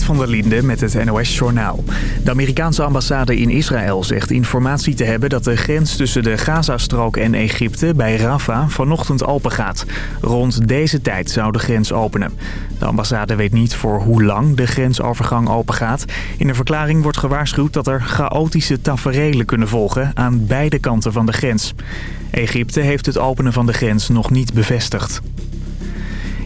Van der Linde met het NOS-journaal. De Amerikaanse ambassade in Israël zegt informatie te hebben... dat de grens tussen de Gazastrook en Egypte bij Rafah vanochtend open gaat. Rond deze tijd zou de grens openen. De ambassade weet niet voor hoe lang de grensovergang open gaat. In de verklaring wordt gewaarschuwd dat er chaotische taferelen kunnen volgen... aan beide kanten van de grens. Egypte heeft het openen van de grens nog niet bevestigd.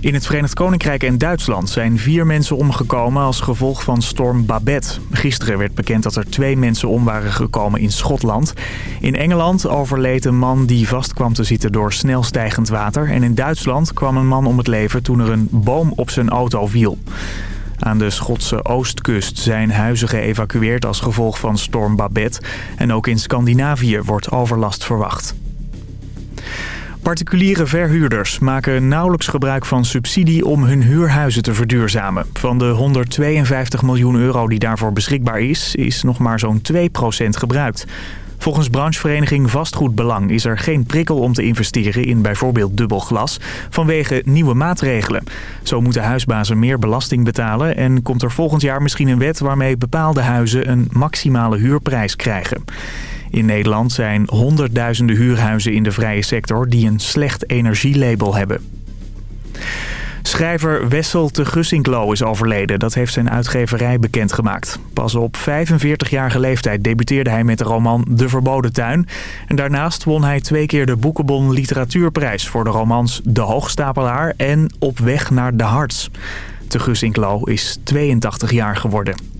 In het Verenigd Koninkrijk en Duitsland zijn vier mensen omgekomen als gevolg van storm Babette. Gisteren werd bekend dat er twee mensen om waren gekomen in Schotland. In Engeland overleed een man die vast kwam te zitten door snel stijgend water. En in Duitsland kwam een man om het leven toen er een boom op zijn auto viel. Aan de Schotse oostkust zijn huizen geëvacueerd als gevolg van storm Babette. En ook in Scandinavië wordt overlast verwacht. Particuliere verhuurders maken nauwelijks gebruik van subsidie om hun huurhuizen te verduurzamen. Van de 152 miljoen euro die daarvoor beschikbaar is, is nog maar zo'n 2% gebruikt. Volgens branchevereniging Vastgoedbelang is er geen prikkel om te investeren in bijvoorbeeld dubbel glas vanwege nieuwe maatregelen. Zo moeten huisbazen meer belasting betalen en komt er volgend jaar misschien een wet waarmee bepaalde huizen een maximale huurprijs krijgen. In Nederland zijn honderdduizenden huurhuizen in de vrije sector die een slecht energielabel hebben. Schrijver Wessel te Gussinklo is overleden. Dat heeft zijn uitgeverij bekendgemaakt. Pas op 45-jarige leeftijd debuteerde hij met de roman De Verboden Tuin. En daarnaast won hij twee keer de Boekenbon Literatuurprijs... voor de romans De Hoogstapelaar en Op weg naar de Harts. Te Gussinklo is 82 jaar geworden.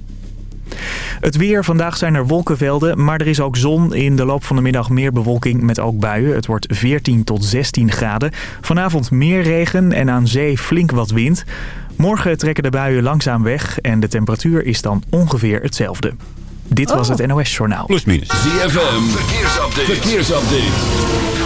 Het weer. Vandaag zijn er wolkenvelden, maar er is ook zon. In de loop van de middag meer bewolking met ook buien. Het wordt 14 tot 16 graden. Vanavond meer regen en aan zee flink wat wind. Morgen trekken de buien langzaam weg en de temperatuur is dan ongeveer hetzelfde. Dit was Oh. het NOS Journaal. Plus minus. ZFM, verkeersupdate. verkeersupdate.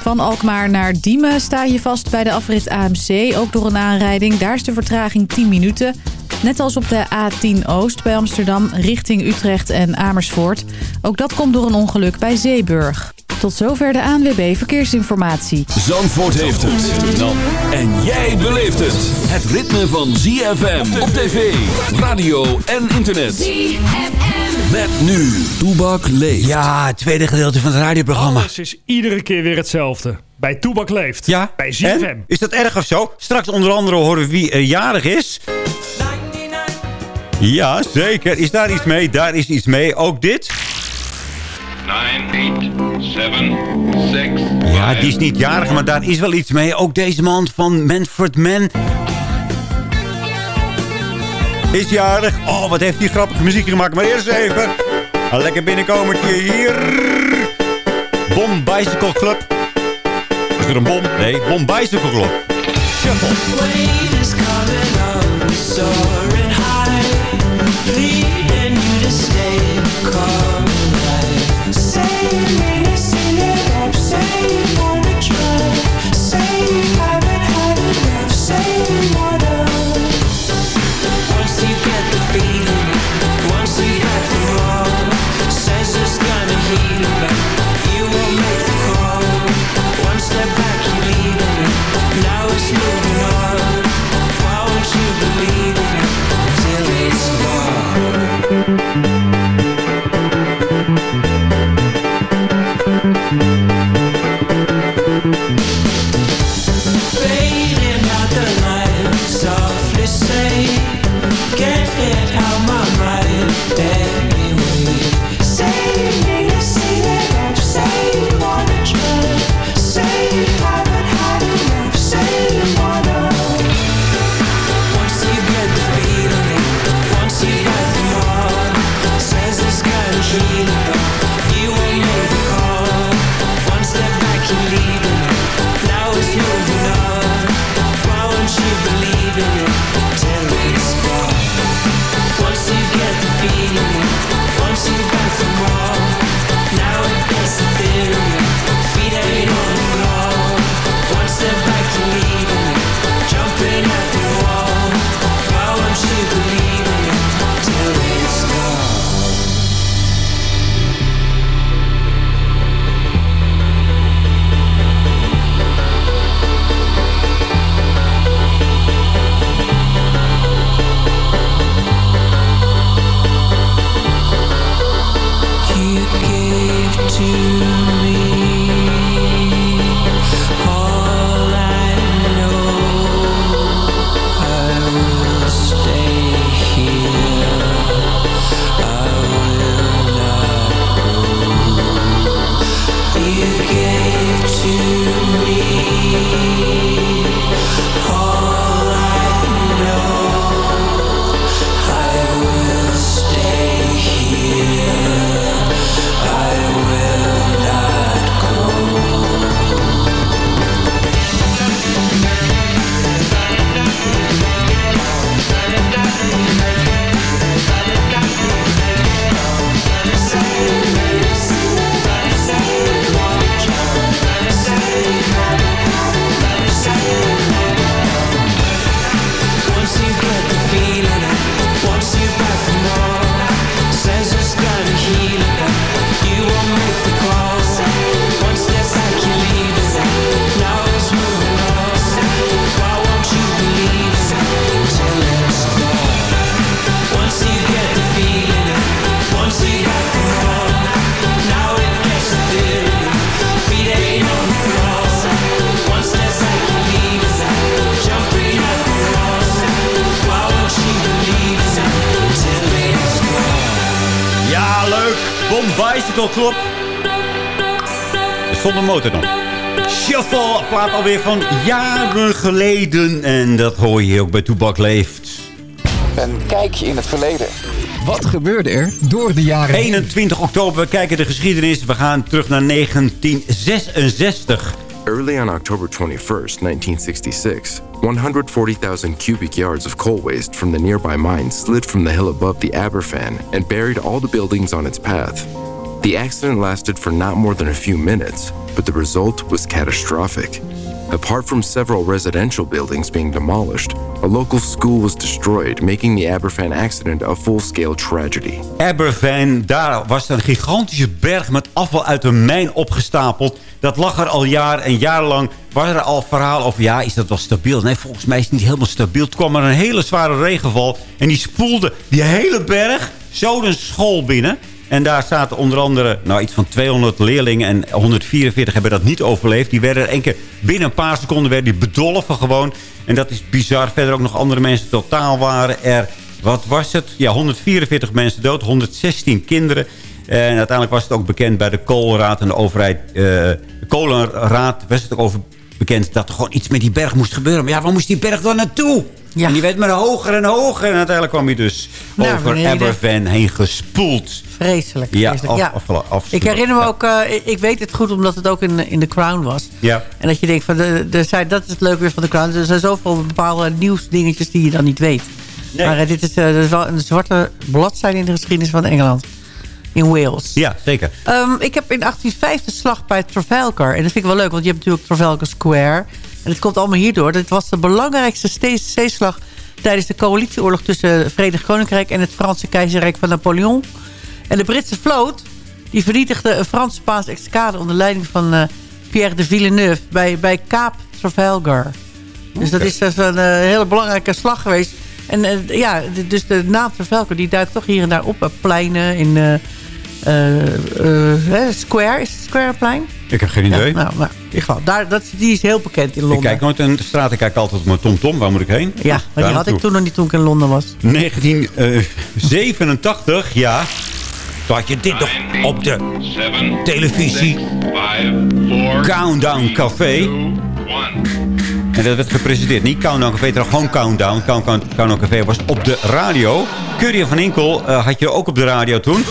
Van Alkmaar naar Diemen sta je vast bij de afrit AMC, ook door een aanrijding. Daar is de vertraging 10 minuten. Net als op de A10 Oost bij Amsterdam richting Utrecht en Amersfoort. Ook dat komt door een ongeluk bij Zeeburg. Tot zover de ANWB Verkeersinformatie. Zandvoort heeft het. En jij beleeft het. Het ritme van ZFM op tv, radio en internet. ZFM. Met nu, Toebak leeft. Ja, het tweede gedeelte van het radioprogramma. Alles is iedere keer weer hetzelfde. Bij Toebak Leeft. Ja, Bij ZFM. en? Is dat erg of zo? Straks onder andere horen we wie eh, jarig is. Ja, zeker. Is daar iets mee? Daar is iets mee. Ook dit. 9, 8, 7, 6, Ja, die is niet jarig, maar daar is wel iets mee. Ook deze man van Manfred Mann. Is jarig. Oh, wat heeft die grappige muziek gemaakt. Maar eerst even een lekker binnenkomertje hier. Bom Bicycle Club. Is er een bom? Nee, Bom Bicycle Club. Shuffle. Alweer van jaren geleden. En dat hoor je ook bij Toebak Leeft. Een kijkje in het verleden. Wat gebeurde er door de jaren 21 oktober, we kijken de geschiedenis. We gaan terug naar 1966. Early on October 21st, 1966, 140,000 cubic yards of coal waste from the nearby mine slid from the hill above the Aberfan and buried all the buildings on its path. The accident lasted for not more than a few minutes, but the result was catastrophic. Apart from several residential buildings being demolished, a local school was destroyed, making the Aberfan accident a full-scale tragedy. Aberfan, daar was een gigantische berg met afval uit een mijn opgestapeld. Dat lag er al jaar en jarenlang. Was er al verhaal over, ja, is dat wel stabiel? Nee, volgens mij is het niet helemaal stabiel. Toen kwam er een hele zware regenval en die spoelde die hele berg zo de school binnen. En daar zaten onder andere nou, iets van 200 leerlingen en 144 hebben dat niet overleefd. Die werden er één keer binnen een paar seconden werden die bedolven gewoon. En dat is bizar. Verder ook nog andere mensen. Totaal waren er, wat was het? Ja, 144 mensen dood, 116 kinderen. En uiteindelijk was het ook bekend bij de koolraad en de overheid. Uh, de kolenraad was het ook over bekend dat er gewoon iets met die berg moest gebeuren. Maar ja, waar moest die berg dan naartoe? Ja. En die werd maar hoger en hoger. En uiteindelijk kwam hij dus nou, over Aberfan heen gespoeld. Vreselijk. Ja, vreselijk. Af, ja. Af, af, ik herinner me ook, uh, ik weet het goed omdat het ook in, in The Crown was. Ja. En dat je denkt, van de, de, zijn, dat is het leuke weer van The Crown. Er zijn zoveel bepaalde nieuwsdingetjes die je dan niet weet. Nee. Maar uh, dit is, uh, is wel een zwarte bladzijde in de geschiedenis van Engeland. In Wales. Ja, zeker. Um, ik heb in 1805 de slag bij Trafalgar. En dat vind ik wel leuk, want je hebt natuurlijk Trafalgar Square. En het komt allemaal hierdoor. Dit was de belangrijkste zeeslag tijdens de coalitieoorlog tussen het Verenigd Koninkrijk en het Franse keizerrijk van Napoleon. En de Britse vloot die vernietigde een Frans-Spaanse escade onder leiding van uh, Pierre de Villeneuve bij, bij Kaap Trafalgar. Okay. Dus dat is dus een uh, hele belangrijke slag geweest. En uh, ja, dus de naam Trafalgar die duikt toch hier en daar op. pleinen in Square. Is het Squareplein? Ik heb geen idee. Ja, nou, maar in geval, daar, dat, die is heel bekend in Londen. Ik kijk nooit in de straat, ik kijk altijd op mijn TomTom. Waar moet ik heen? Ja, maar die had ik toen nog niet toen ik in Londen was. 1987, ja. Toen had je dit nog op de televisie. Countdown Café. En dat werd gepresenteerd. Niet Countdown Café, maar gewoon Countdown. Countdown, Countdown Café was op de radio. Curry van Inkel uh, had je ook op de radio toen.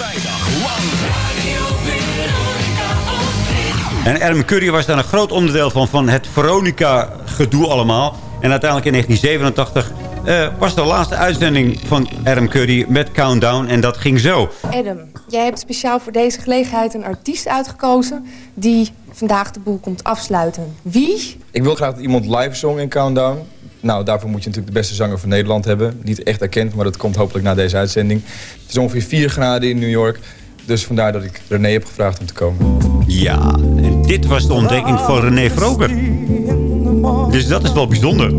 En Erm Curry was daar een groot onderdeel van, van het Veronica-gedoe allemaal. En uiteindelijk in 1987 uh, was de laatste uitzending van Adam Curry met Countdown. En dat ging zo. Adam, jij hebt speciaal voor deze gelegenheid een artiest uitgekozen... die vandaag de boel komt afsluiten. Wie? Ik wil graag dat iemand live zong in Countdown. Nou, daarvoor moet je natuurlijk de beste zanger van Nederland hebben. Niet echt erkend, maar dat komt hopelijk na deze uitzending. Het is ongeveer 4 graden in New York. Dus vandaar dat ik René heb gevraagd om te komen. Ja, en dit was de ontdekking van René Vroger. Dus dat is wel bijzonder.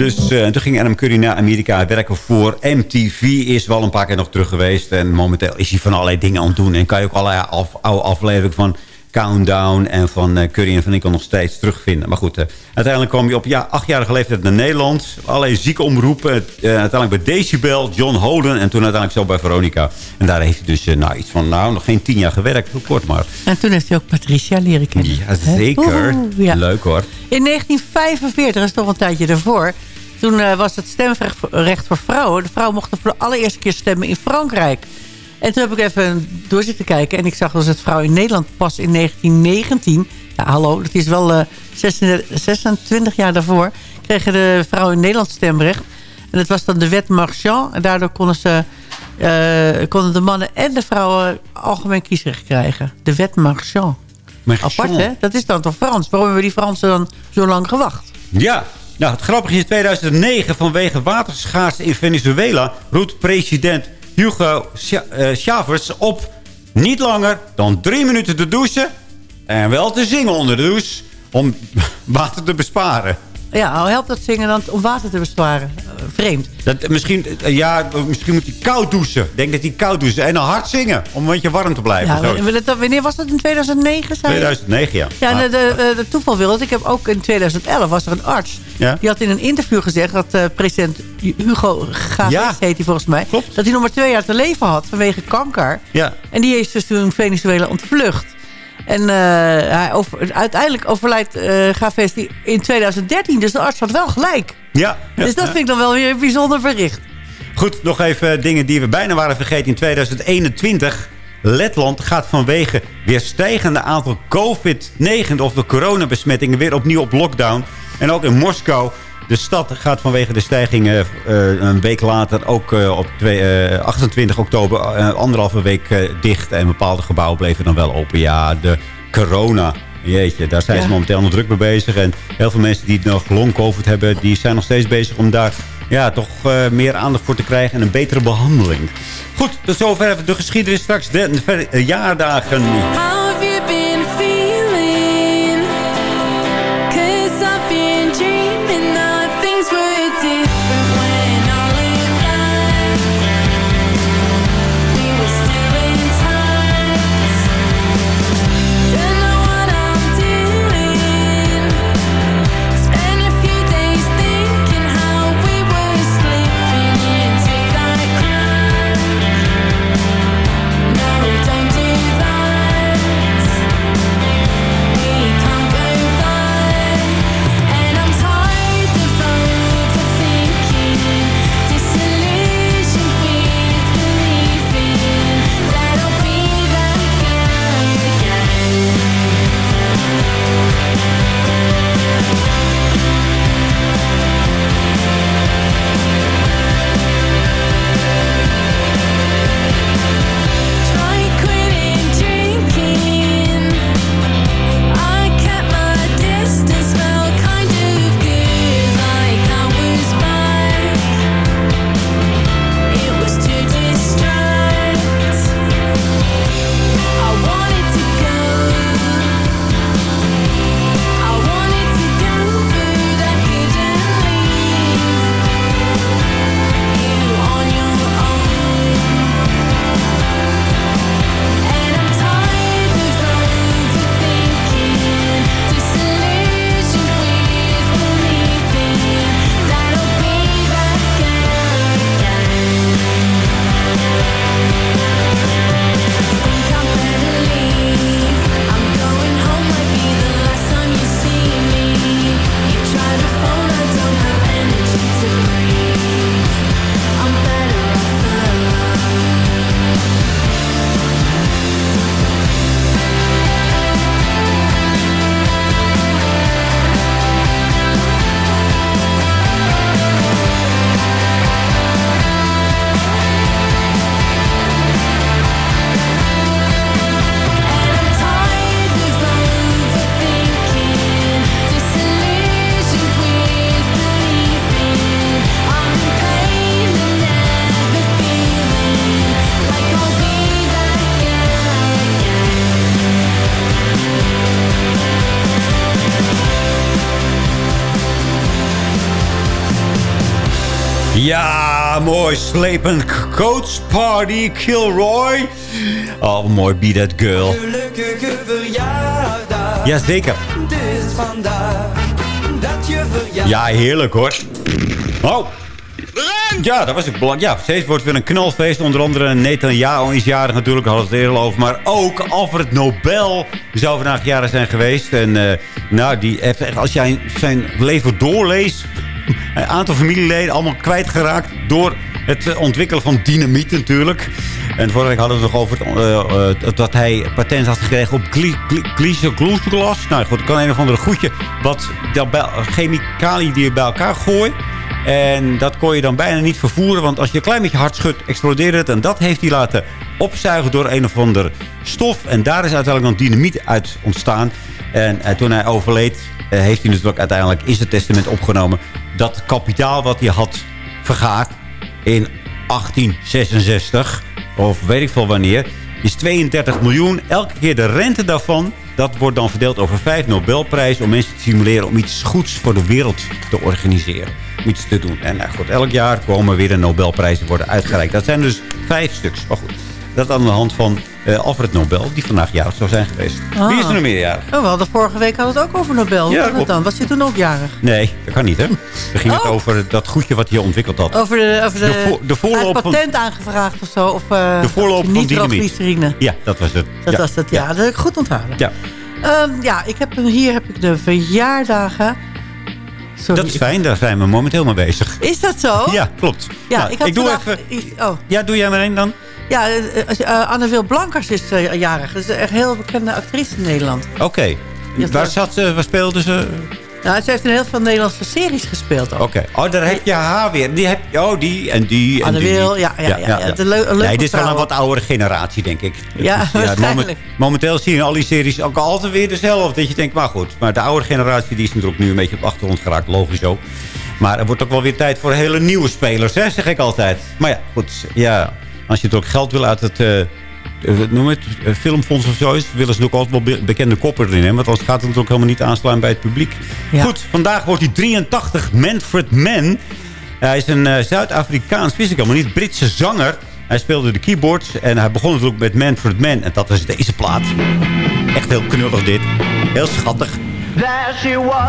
Dus uh, toen ging Adam Curry naar Amerika werken voor MTV. Is wel een paar keer nog terug geweest. En momenteel is hij van allerlei dingen aan het doen. En kan je ook allerlei af, oude afleveringen van Countdown en van uh, Curry en Van Inkel nog steeds terugvinden. Maar goed, uh, uiteindelijk kwam hij op ja, achtjarige leeftijd naar Nederland. Allerlei zieke omroepen. Uh, uiteindelijk bij Decibel, John Holden en toen uiteindelijk zo bij Veronica. En daar heeft hij dus nou, iets van, nou, nog geen tien jaar gewerkt. Hoe kort maar. En toen heeft hij ook Patricia leren kennen. Ja, zeker. Oeh, ja. Leuk hoor. In 1945, dat is toch een tijdje daarvoor... Toen was het stemrecht voor vrouwen. De vrouwen mochten voor de allereerste keer stemmen in Frankrijk. En toen heb ik even door zitten kijken. En ik zag dus het vrouw in Nederland pas in 1919. Ja, hallo, dat is wel uh, 26, 26 jaar daarvoor. Kregen de vrouwen in Nederland stemrecht. En dat was dan de wet Marchand. En daardoor konden, ze, uh, konden de mannen en de vrouwen algemeen kiesrecht krijgen. De wet Marchand. Marchand. Apart, hè? Dat is dan toch Frans? Waarom hebben die Fransen dan zo lang gewacht? Ja, nou, het grappige is in 2009 vanwege waterschaarste in Venezuela... roept president Hugo Chavez op niet langer dan drie minuten te douchen... en wel te zingen onder de douche om water te besparen. Ja, hoe helpt dat zingen dan om water te besparen? vreemd. Dat, misschien, eh, ja, misschien moet hij koud douchen. Ik denk dat hij koud douchen. En dan hard zingen. Om een beetje warm te blijven. Ja, Zo. wanneer- wanneer was dat? In 2009? Zei je? 2009, ja. Ja, Maar- en de, de, de toeval wil dat ik heb ook in 2011 was er een arts. Ja? Die had in een interview gezegd dat eh, president Hugo Chavez, Ja. heet hij volgens mij, dat hij nog maar twee jaar te leven had vanwege kanker. Ja. En die is dus toen Venezuela ontvlucht. En eh, hij over, uiteindelijk overlijdt eh die in 2013. Dus de arts had wel gelijk. Ja. ja, dus dat vind ik dan wel weer een bijzonder bericht. Goed, nog even dingen die we bijna waren vergeten in 2021. Letland gaat vanwege weer stijgende aantal COVID-19 of de coronabesmettingen weer opnieuw op lockdown. En ook in Moskou. De stad gaat vanwege de stijgingen eh, een week later ook eh, op twee, eh, 28 oktober eh, anderhalve week eh, dicht. En bepaalde gebouwen bleven dan wel open. Ja, de corona. Jeetje, daar zijn ze momenteel nog druk mee bezig. En heel veel mensen die nog long covid hebben... die zijn nog steeds bezig om daar ja, toch eh, meer aandacht voor te krijgen... en een betere behandeling. Goed, tot zover even de geschiedenis. Straks de, de verjaardagen. How have you been Ja, mooi. Slepend Coach Party, Kilroy. Oh, mooi. Be That Girl. Gelukkige verjaardag. Jazeker. Het is vandaag dat je verjaardag. Ja, heerlijk hoor. Oh. Ja, dat was het belang. Ja, steeds wordt weer een knalfeest. Onder andere Netanyahu is jarig natuurlijk. Hadden we het eerder over. Maar ook Alfred Nobel zou vandaag jarig zijn geweest. En eh, nou, die heeft echt, als jij zijn leven doorleest... Een aantal familieleden allemaal kwijtgeraakt door het eh, ontwikkelen van dynamiet natuurlijk. En vorige week hadden we het nog over eh, eh, dat hij patent had gekregen op glycoglas. Nou goed, het kan een of andere goedje wat chemicaliën die je bij elkaar gooit. En dat kon je dan bijna niet vervoeren. Want als je een klein beetje hard schudt, explodeert het. En dat heeft hij laten opzuigen door een of ander stof. En daar is uiteindelijk dan dynamiet uit ontstaan. En toen hij overleed, heeft hij natuurlijk uiteindelijk in zijn testament opgenomen... dat kapitaal wat hij had vergaard in 1866, of weet ik veel wanneer... is 32 miljoen. Elke keer de rente daarvan, dat wordt dan verdeeld over vijf Nobelprijzen... om mensen te stimuleren om iets goeds voor de wereld te organiseren. Om iets te doen. En nou goed, elk jaar komen weer een Nobelprijzen worden uitgereikt. Dat zijn dus vijf stuks. Maar goed, dat aan de hand van eh, Alfred Nobel... die vandaag jarig zou zijn geweest. Ah. Wie is er nog meer jarig? Oh, we hadden vorige week hadden we het ook over Nobel. Hoe Ja, kan dat klopt. dan? Was hij toen ook jarig? Nee, dat kan niet, hè? Dan ging het Oh. over dat goedje wat hij ontwikkeld had. Over de, over de, De vo- de voorloop van- patent aangevraagd of zo. Of, eh De voorloop van nitroglycerine. Ja, dat was het. Dat ja. was het, ja. Dat heb ik goed onthouden. Ja. Ehm, ja, ik heb, hier heb ik de verjaardagen. Sorry. Dat is fijn, daar zijn we momenteel mee bezig. Is dat zo? Ja, klopt. Ja, Nou, ik had doe vandaag- even... ik- oh. Ja, doe jij maar één dan? Ja, eh, eh, Anne Wil Blankers is eh, jarig. Dat is echt een heel bekende actrice in Nederland. Oké. Waar, zat ze, waar speelde ze? Nou, ze heeft in heel veel Nederlandse series gespeeld. Oké. Oh, daar heb je haar weer. Die heb, oh, die en die en Anne die. Wil, ja, ja, ja, ja. Leuke nee, dit is wel een wat oudere generatie, denk ik. Ja, is, waarschijnlijk. moment- momenteel zie je in al die series ook altijd weer dezelfde. Dat je denkt, maar goed. Maar de oudere generatie die is natuurlijk nu een beetje op achtergrond geraakt. Logisch ook. Maar er wordt ook wel weer tijd voor hele nieuwe spelers, hè, zeg ik altijd. Maar ja, goed. Ja, als je er ook geld wil uit het... eh, noem het, eh, filmfonds of zo is, willen ze ook altijd wel be- bekende koppen erin hebben. Want anders gaat het natuurlijk helemaal niet aansluiten bij het publiek. Goed, vandaag wordt hij 83, Manfred Mann. Hij is een Zuid-Afrikaans, wist ik allemaal niet, Britse zanger. Hij speelde de keyboards en hij begon natuurlijk met Manfred Mann. En dat is deze plaat. Echt heel knullig dit. Heel schattig.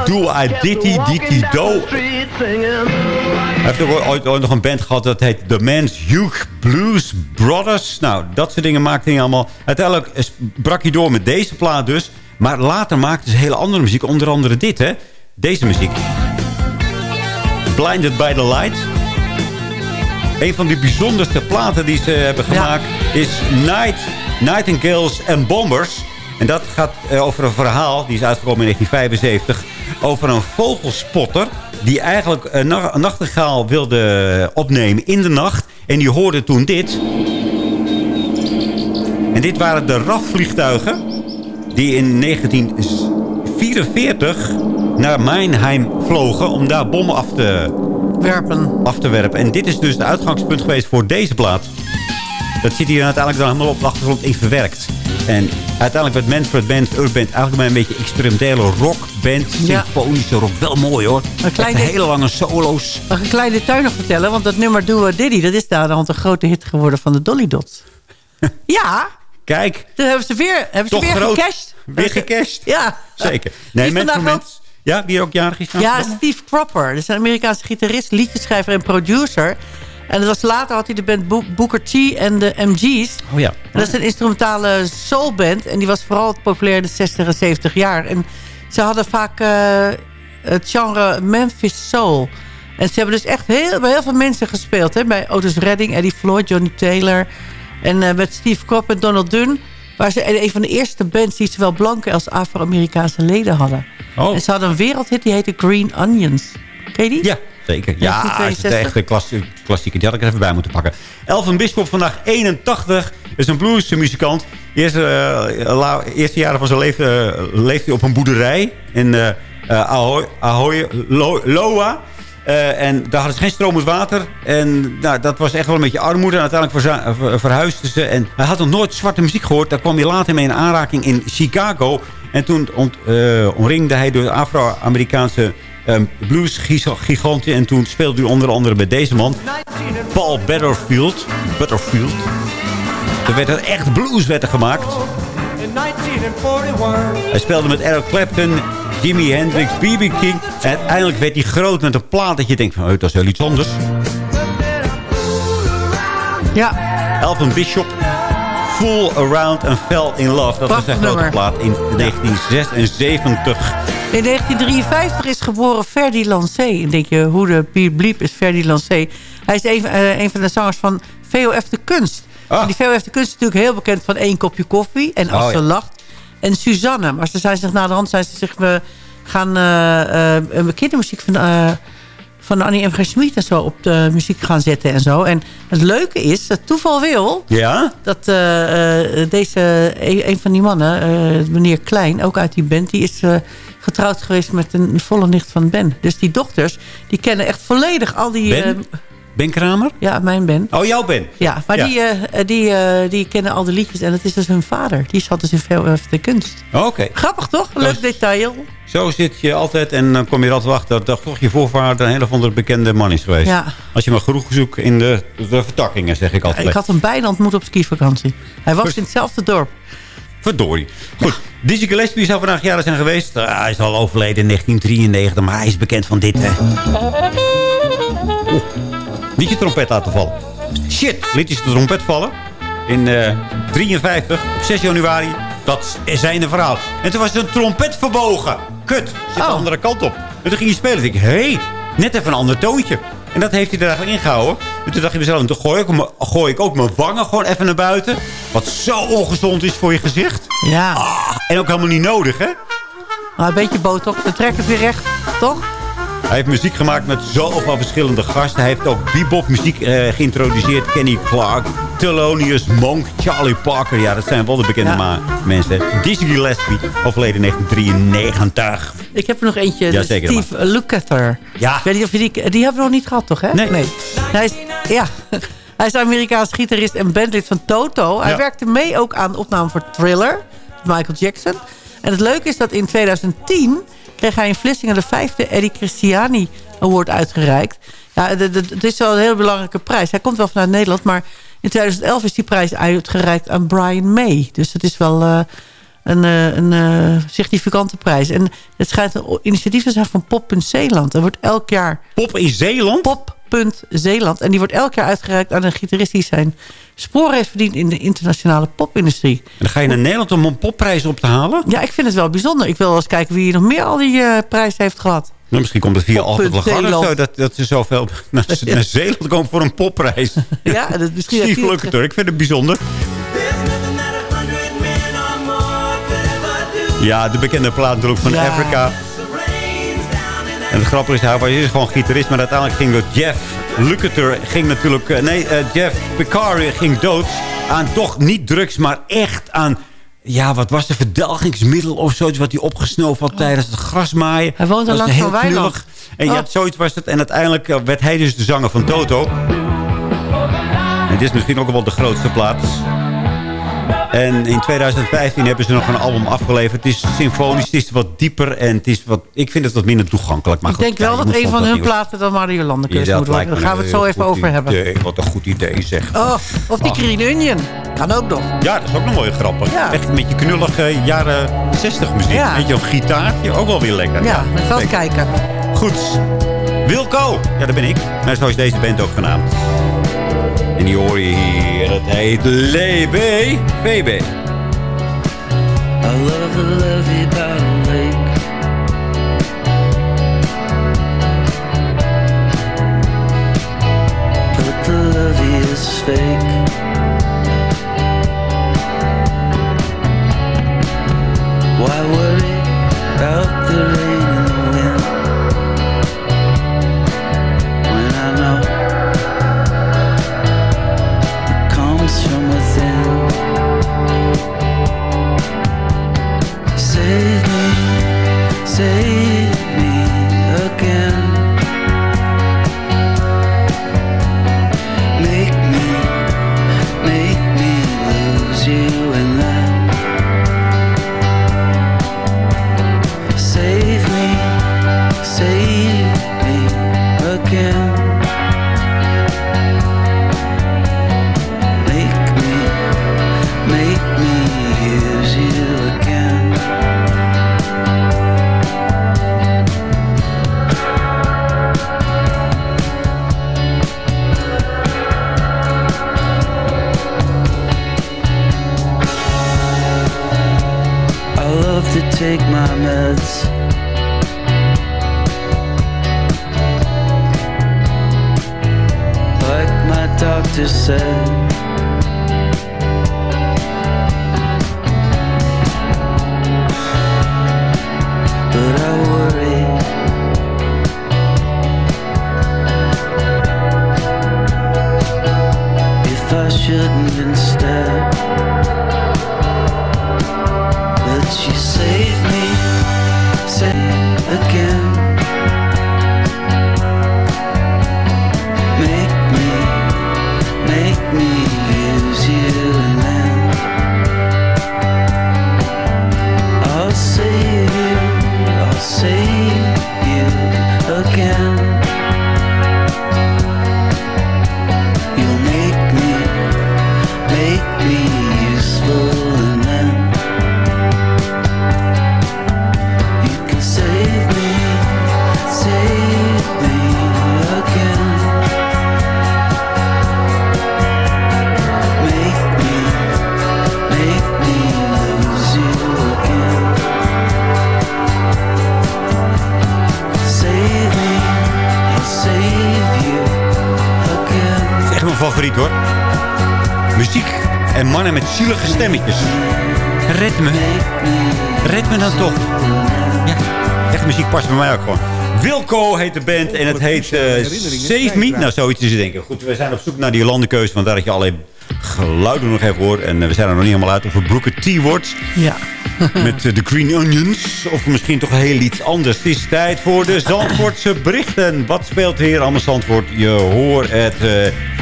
Doe I Ditty Ditty Do. Hij heeft ook ooit, ooit nog een band gehad dat heet The Man's Hugh Blues Brothers. Nou, dat soort dingen maakte hij allemaal. Uiteindelijk is- brak hij door met deze plaat dus. Maar later maakte ze hele andere muziek. Onder andere dit, hè. Deze muziek. Blinded by the Light. Een van de bijzonderste platen die ze hebben gemaakt is Night, Nightingales and Bombers. En dat gaat eh, over een verhaal, die is uitgekomen in 1975... over een vogelspotter die eigenlijk een, na- een nachtegaal wilde opnemen in de nacht. En die hoorde toen dit. En dit waren de RAF-vliegtuigen die in 1944 naar Meinheim vlogen... om daar bommen af te werpen. Af te werpen. En dit is dus het uitgangspunt geweest voor deze plaat. Dat zit hier uiteindelijk dan helemaal op de achtergrond in verwerkt. En uiteindelijk werd Manfred Band, Urband eigenlijk maar een beetje experimentele rockband. Ja. Symfonische rock. Wel mooi hoor. Een klein Echt ding- hele lange solo's. Mag ik een klein detail nog vertellen? Want dat nummer Do a Diddy, dat is daar de hand een grote hit geworden van de Dolly Dots. ja, Kijk, dat hebben ze weer, hebben ze weer groot. gecashed. weer gecashed. Ja. Zeker. Nee, Manfred vandaag. Ja, wie ook jarig is. Ja, Steve Cropper. Dat is een Amerikaanse gitarist, liedjeschrijver en producer. En dat was later had hij de band Bo- Booker T en de MG's. Oh ja. En dat is een instrumentale soulband. En die was vooral populair in de 60 en 70 jaar. En ze hadden vaak eh, het genre Memphis Soul. En ze hebben dus echt heel, bij heel veel mensen gespeeld. Hè? Bij Otis Redding, Eddie Floyd, Johnny Taylor. En eh, met Steve Cropper en Donald Dunn. Waar ze een van de eerste bands die zowel blanke als Afro-Amerikaanse leden hadden. Oh. En ze hadden een wereldhit die heette Green Onions. Ken je die? Ja, zeker. Ja, het is 1962. echt een klassie- klassieker. Die had ik er even bij moeten pakken. Elvin Bisschop vandaag 81. Is een bluesmuzikant. Eerste, la- eerste jaren van zijn leven eh, leefde hij op een boerderij. In eh, Ahoy, Ahoy Lo- Loa. En daar hadden ze geen stromend water. En nou, dat was echt wel een beetje armoede. En uiteindelijk verhuisden ze. En hij had nog nooit zwarte muziek gehoord. Daar kwam hij later mee in aanraking in Chicago. En toen ont, omringde hij door Afro-Amerikaanse um, bluesgiganten. En toen speelde hij onder andere met deze man. Paul Butterfield. Butterfield. Er werd er echt blues werd er gemaakt. In 1941. Hij speelde met Eric Clapton, Jimi Hendrix, B.B. King. En uiteindelijk werd hij groot met een plaat dat je denkt van... Oh, dat is wel iets anders. Ja. Elvin Bishop. Fool Around and Fell in Love. Dat was zijn grote plaat in 1976. In 1953 is geboren Ferdy Lancé. En denk je, hoe de bliep is Ferdy Lancé. Hij is een, eh, een van de zangers van VOF de Kunst. En die VOF de Kunst is natuurlijk heel bekend van één kopje koffie. En als Oh, ze ja. lacht. En Suzanne. Maar ze zijn zich na de hand zijn ze zich eh, gaan een kindermuziek van... van Annie M. G. Schmid en zo op de muziek gaan zetten en zo. En het leuke is, het toeval wil... Ja? dat deze, een, een van die mannen, meneer Klein, ook uit die band... die is getrouwd geweest met een volle nicht van Ben. Dus die dochters, die kennen echt volledig al die... Ben? eh, Ben Kramer? Ja, mijn Ben. Oh, jouw Ben? Ja, maar Ja. Die, eh, die, eh, die kennen al de liedjes. En het is dus hun vader. Die zat dus in veel eh, de kunst. Oké. Grappig toch? Leuk detail. Zo zit je altijd en dan kom je er altijd achter dat toch je voorvader een hele of andere bekende man is geweest. Ja. Als je maar genoeg zoekt in de, de vertakkingen, zeg ik altijd. Ik had hem bijna ontmoet op skivakantie. Hij was in hetzelfde dorp. Verdorie. Goed, Dizzy Gillespie zou vandaag jaren zijn geweest. Ah, hij is al overleden in 1993, maar hij is bekend van dit. Hè. Oeh, niet je trompet laten vallen. Shit, liet hij zijn trompet vallen. In eh 53, op 6 januari. Dat is zijn verhaal. En toen was zijn trompet verbogen. Kut, zit de andere kant op. En toen ging hij spelen. En ik, hé, hey, net even een ander toontje. En dat heeft hij er eigenlijk ingehouden. En toen dacht hij mezelf, dan gooi ik, gooi ik ook mijn wangen gewoon even naar buiten. Wat zo ongezond is voor je gezicht. Ja. En ook helemaal niet nodig, hè? Maar een beetje botox. Dan trek het weer recht. Toch? Hij heeft muziek gemaakt met zoveel verschillende gasten. Hij heeft ook bebop muziek eh, geïntroduceerd. Kenny Clark, Thelonious Monk, Charlie Parker. Ja, dat zijn wel de bekende Ja. mensen. Dizzy Gillespie, overleden in 1993. Ik heb er nog eentje. Ja, zeker, Steve Lukather. Ja. Ik weet niet of je die... Die hebben we nog niet gehad, toch? Hè? Nee. Hij is, ja. Hij is Amerikaans gitarist en bandlid van Toto. Hij Ja. werkte mee ook aan de opname voor Thriller. Michael Jackson. En het leuke is dat in 2010 kreeg hij in Vlissingen de vijfde Eddie Christiani Award uitgereikt. Ja, het is wel een heel belangrijke prijs. Hij komt wel vanuit Nederland, maar in 2011 is die prijs uitgereikt aan Brian May. Dus dat is wel eh, een, eh, een eh, significante prijs. En het schijnt een initiatief te zijn van Pop.Zeeland. Er wordt elk jaar... Pop in Zeeland? Pop.Zeeland. En die wordt elk jaar uitgereikt aan een gitarist die zijn sporen heeft verdiend in de internationale popindustrie. En dan ga je naar Nederland om een popprijs op te halen? Ja, ik vind het wel bijzonder. Ik wil wel eens kijken wie nog meer al die eh prijs heeft gehad. Nou, misschien komt het via Lagarde of zo. Zeeland. Dat, dat ze zoveel naar, naar Zeeland komen voor een popprijs. Ja, dat misschien Steve Lukather, ik vind het bijzonder. Ja, de bekende plaat natuurlijk van Ja. Afrika. En het grappige is, hij was eerst gewoon gitarist, maar uiteindelijk ging dat Jeff Lukather ging natuurlijk... eh, Nee, eh, Jeff Picard ging dood aan toch niet drugs, maar echt aan... Ja, wat was de verdelgingsmiddel of zoiets wat hij opgesnoven had tijdens het grasmaaien. Hij woonde langs heel Van Weiland. En ja, Oh. zoiets was het. En uiteindelijk eh, werd hij dus de zanger van Toto. En dit is misschien ook wel de grootste plaat. En in 2015 hebben ze nog een album afgeleverd. Het is symfonisch, het is wat dieper en het is wat, ik vind het wat minder toegankelijk. Maar ik goed, denk wel dat een van hun platen dan Mario Landenkeurs Ja, moet worden. Daar gaan we het een zo even over hebben. idee. Wat een goed idee zeg. Oh, of die Ach. Green Onion. Kan ook nog. Ja, dat is ook nog mooi grappig. Ja. Echt een beetje knullige jaren 60 muziek. Ja. Weet je, een gitaartje, ook wel weer lekker. Ja, met wel kijken. Goed. Wilco. Ja, dat ben ik. Maar zo is deze band ook genaamd. En die hoor je hier. Dat heet Lebe. VB. I love the levee by the lake. But the levee is fake. Why worry about the rain said. But I worry. If I shouldn't instead. But you save me, save again. Make me en mannen met zielige stemmetjes. Red me. Red me dan toch. Ja, echt muziek past bij mij ook gewoon. Wilco heet de band en het heet eh Save Me. Nou, zoiets is het denk ik. Goed, we zijn op zoek naar die landenkeuze, want daar had je allerlei geluiden nog even gehoord. En eh, we zijn er nog niet helemaal uit of het Brooker T wordt. Ja. Met eh, de Green Onions. Of misschien toch heel iets anders. Het is tijd voor de Zandvoortse berichten. Wat speelt hier allemaal Zandvoort? Je hoort het eh,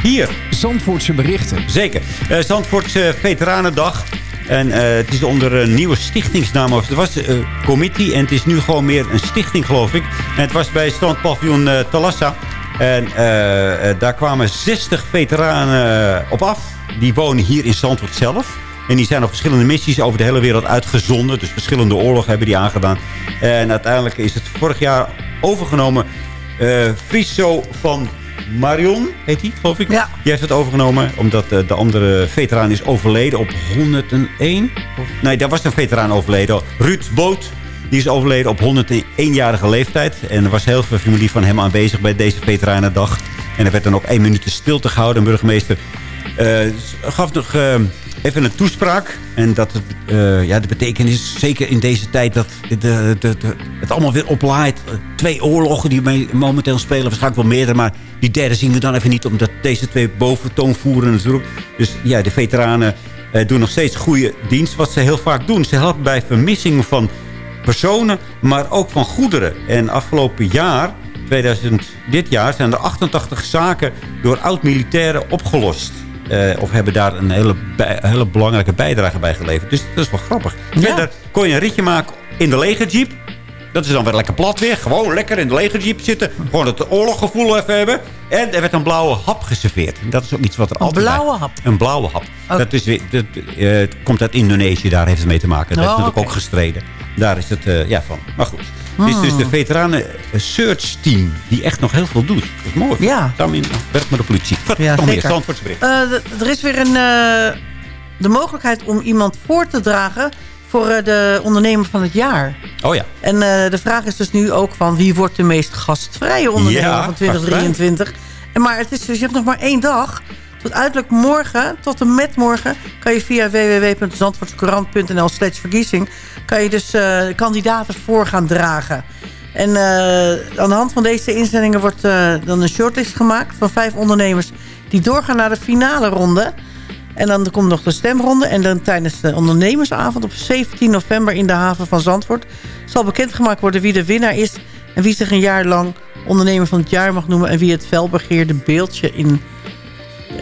hier. Zandvoortse berichten. Zeker. Eh Zandvoortse Veteranendag. En eh, het is onder een nieuwe stichtingsnaam. Of Het was een committee en het is nu gewoon meer een stichting, geloof ik. Het was bij strandpaviljoen eh Talassa. En eh, eh, daar kwamen 60 veteranen eh, op af. Die wonen hier in Zandvoort zelf. En die zijn op verschillende missies over de hele wereld uitgezonden. Dus verschillende oorlogen hebben die aangedaan. En uiteindelijk is het vorig jaar overgenomen. eh Friso van Marion, heet hij, geloof ik. Ja. Die heeft het overgenomen, omdat eh, de andere veteraan is overleden op 101. Of- Nee, daar was een veteraan overleden. Ruud Boot, die is overleden op 101-jarige leeftijd. En er was heel veel familie van hem aanwezig bij deze veteranendag. En er werd dan ook één minuut de stilte gehouden. De burgemeester eh, gaf nog eh, even een toespraak. En dat eh, ja, de betekenis, zeker in deze tijd, dat het allemaal weer oplaait. Twee oorlogen die momenteel spelen, waarschijnlijk wel meerdere. Maar die derde zien we dan even niet, omdat deze twee boventoon voeren natuurlijk. Dus ja, de veteranen eh, doen nog steeds goede dienst. Wat ze heel vaak doen, ze helpen bij vermissing van personen, maar ook van goederen. En afgelopen jaar, 2000, dit jaar, zijn er 88 zaken door oud-militairen opgelost. Eh, of hebben daar een hele, bij- hele belangrijke bijdrage bij geleverd. Dus dat is wel grappig. Verder kon je een ritje maken in de legerjeep. Dat is dan weer lekker plat weer. Gewoon lekker in de legerjeep zitten. Gewoon het oorloggevoel even hebben. En er werd een blauwe hap geserveerd. Dat is ook iets wat er Een altijd bij- blauwe hap? Een blauwe hap. Dat, is weer, dat eh, het komt uit Indonesië. Daar heeft het mee te maken. Dat Oh, heeft natuurlijk ook gestreden. Daar is het eh, ja, van. Maar goed. Het is dus de veteranen search team. Die echt nog heel veel doet. Dat is mooi. Ja. Samen in werk met de politie. Wat Ja, nog meer? zeker. Eh, d- er is weer een, eh, de mogelijkheid om iemand voor te dragen... voor eh, de ondernemer van het jaar. Oh ja. En eh, de vraag is dus nu ook van... wie wordt de meest gastvrije ondernemer Ja, van 2023? En maar het is dus, je hebt nog maar één dag. Tot uiterlijk morgen, tot en met morgen... kan je via www.zandvoortscourant.nl slash verkiezing... kan je dus eh, kandidaten voor gaan dragen. En eh, aan de hand van deze inzendingen wordt eh, dan een shortlist gemaakt... van vijf ondernemers die doorgaan naar de finale ronde... En dan komt nog de stemronde. En dan tijdens de ondernemersavond op 17 november in de haven van Zandvoort... zal bekendgemaakt worden wie de winnaar is... en wie zich een jaar lang ondernemer van het jaar mag noemen... en wie het felbegeerde beeldje in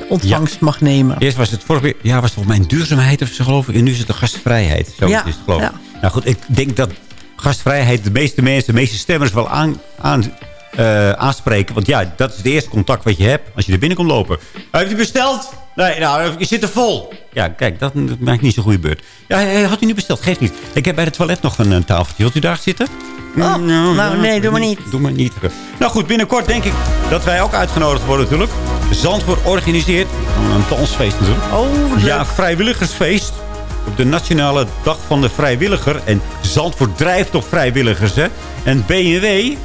ontvangst mag nemen. Eerst was het vorige ja, was het volgens mij een duurzaamheid of zo geloof ik. En nu is het de gastvrijheid. Zo Ja, is het geloof ik. ja. Nou goed, ik denk dat gastvrijheid de meeste mensen, de meeste stemmers wel aan, aan, eh, aanspreken. Want ja, dat is het eerste contact wat je hebt als je er binnen komt lopen. Heeft u besteld? Nee, nou, je zit er vol. Ja, kijk, dat, dat maakt niet zo'n goede beurt. Ja, hij had u nu besteld? Geeft niet. Ik heb bij het toilet nog een, een tafeltje. Wilt u daar zitten? Oh, nou, nee, doe maar niet. Doe maar niet. Nou goed, binnenkort denk ik dat wij ook uitgenodigd worden natuurlijk. Zandvoort organiseert een dansfeest natuurlijk. Oh, Ja, vrijwilligersfeest. Op de Nationale Dag van de Vrijwilliger. En Zandvoort drijft op vrijwilligers, hè. En BMW,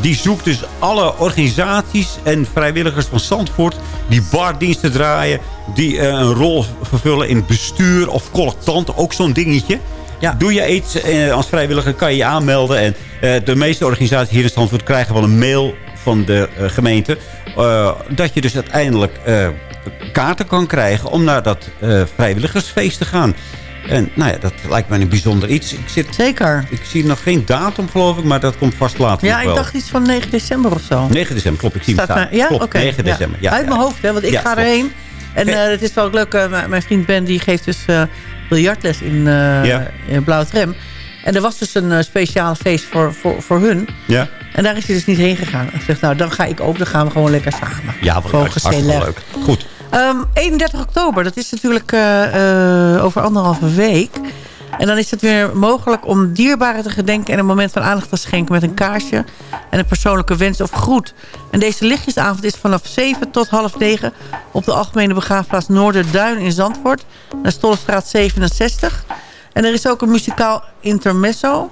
die zoekt dus alle organisaties en vrijwilligers van Zandvoort... die bardiensten draaien, die eh, een rol vervullen in bestuur of collectant. Ook zo'n dingetje. Doe je iets eh, als vrijwilliger, kan je je aanmelden. En eh, de meeste organisaties hier in Zandvoort krijgen wel een mail van de gemeente... dat je dus uiteindelijk kaarten kan krijgen om naar dat eh, vrijwilligersfeest te gaan. En nou ja, dat lijkt me een bijzonder iets. Ik zit, Zeker. Ik zie nog geen datum, geloof ik, maar dat komt vast later Ja, ik wel. dacht iets van 9 december of zo. 9 december, klopt. Ik zie Staat staan. maar- ja, Klopt, oké. 9 ja. december. Ja, Uit ja. mijn hoofd, hè, want ik ga erheen. En eh, het is wel ook leuk. eh, mijn- vriend Ben die geeft dus eh, biljartles in, in Blauwe Tram. En er was dus een speciaal feest voor, voor, voor hun. Ja, En daar is hij dus niet heen gegaan. Ik zeg, nou, dan ga ik ook. Dan gaan we gewoon lekker samen. ja wat Gewoon hartstikke gezellig. leuk. Goed. Ehm, 31 oktober, dat is natuurlijk eh, over anderhalve week. En dan is het weer mogelijk om dierbaren te gedenken... en een moment van aandacht te schenken met een kaarsje... en een persoonlijke wens of groet. En deze lichtjesavond is vanaf 7 tot half 9... op de Algemene Begraafplaats Noorderduin in Zandvoort... naar Stollestraat 67. En er is ook een muzikaal intermezzo.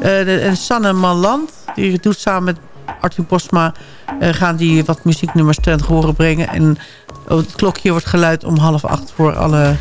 De, en Sanne Malland, die doet samen met Arthur Posma eh, gaan die wat muzieknummers ten horen brengen. En het klokje wordt geluid om half acht voor alle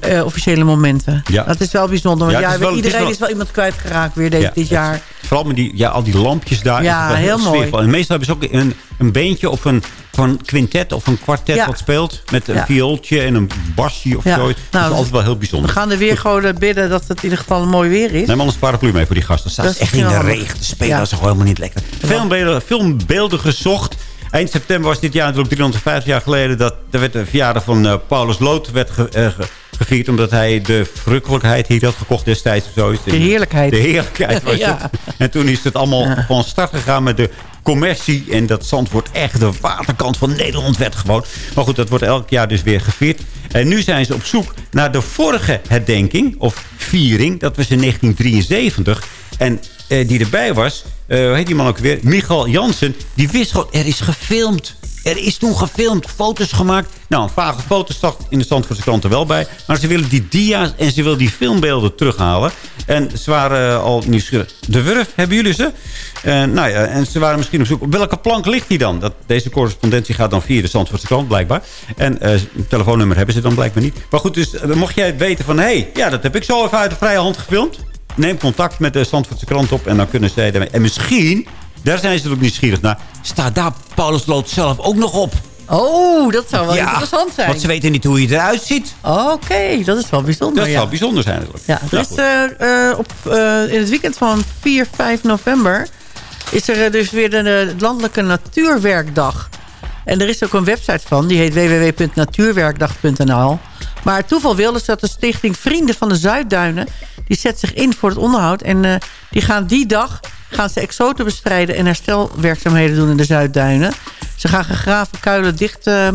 eh, officiële momenten. Ja. Dat is wel bijzonder. Want Ja, ja, het is wel- het is iedereen wel- is wel iemand kwijtgeraakt weer deze, Ja, dit het- jaar. Vooral met die, ja, al die lampjes daar. Ja, heel mooi. En meestal hebben ze ook een, een beentje of een, van quintet of een kwartet Ja. wat speelt. Met een Ja. viooltje en een basje of Ja. zoiets. dat Nou, is altijd wel heel We bijzonder. gaan er weer gewoon eh, bidden dat het in ieder geval mooi weer is. Neem al een paraplu mee voor die gasten. Staan Dat is echt in de regen te spelen. Dat is gewoon helemaal niet lekker. Filmbeelden, filmbeelden gezocht. Eind september was dit jaar natuurlijk 350 jaar geleden... dat er werd de verjaardag van eh, Paulus Lood werd ge- eh, ge- gevierd... omdat hij de verrukkelijkheid hier had gekocht destijds. Of zoiets. De heerlijkheid. De heerlijkheid was Ja. het. En toen is het allemaal van start gegaan met de commercie. En dat zand wordt echt de waterkant van Nederland werd gewoon. Maar goed, dat wordt elk jaar dus weer gevierd. En nu zijn ze op zoek naar de vorige herdenking of viering. Dat was in 1973. En eh, die erbij was, eh, hoe heet die man ook weer? Michael Jansen. Die wist gewoon, er is gefilmd. Er is toen gefilmd, foto's gemaakt. Nou, een vage foto staat in de stand voor de kranten wel bij. Maar ze willen die dia's en ze willen die filmbeelden terughalen. En ze waren eh, al nieuwsgierig. De Wurf, hebben jullie ze? Eh, nou ja, en ze waren misschien op zoek. Op welke plank ligt die dan? Dat, deze correspondentie gaat dan via de Zandvoortse krant blijkbaar. En een telefoonnummer hebben ze dan blijkbaar niet. Maar goed, dus mocht jij weten van... hé, hey, ja, dat heb ik zo even uit de vrije hand gefilmd. Neem contact met de Zandvoortse krant op. En dan kunnen zij daarmee... En misschien, daar zijn ze ook nieuwsgierig naar... staat daar Paulus Lood zelf ook nog op? Oh, dat zou wel interessant zijn. Want ze weten niet hoe je eruit ziet. Oké, dat is wel bijzonder. Dat ja. zou bijzonder zijn. Ja, is, goed. eh, eh, op, eh, in het weekend van 4, 5 november... is er dus weer de Landelijke Natuurwerkdag. En er is ook een website van. Die heet www.natuurwerkdag.nl. Maar het toeval wil is dat de stichting Vrienden van de Zuidduinen... die zet zich in voor het onderhoud. En eh, die gaan die dag gaan ze exoten bestrijden... en herstelwerkzaamheden doen in de Zuidduinen. Ze gaan gegraven kuilen dicht eh.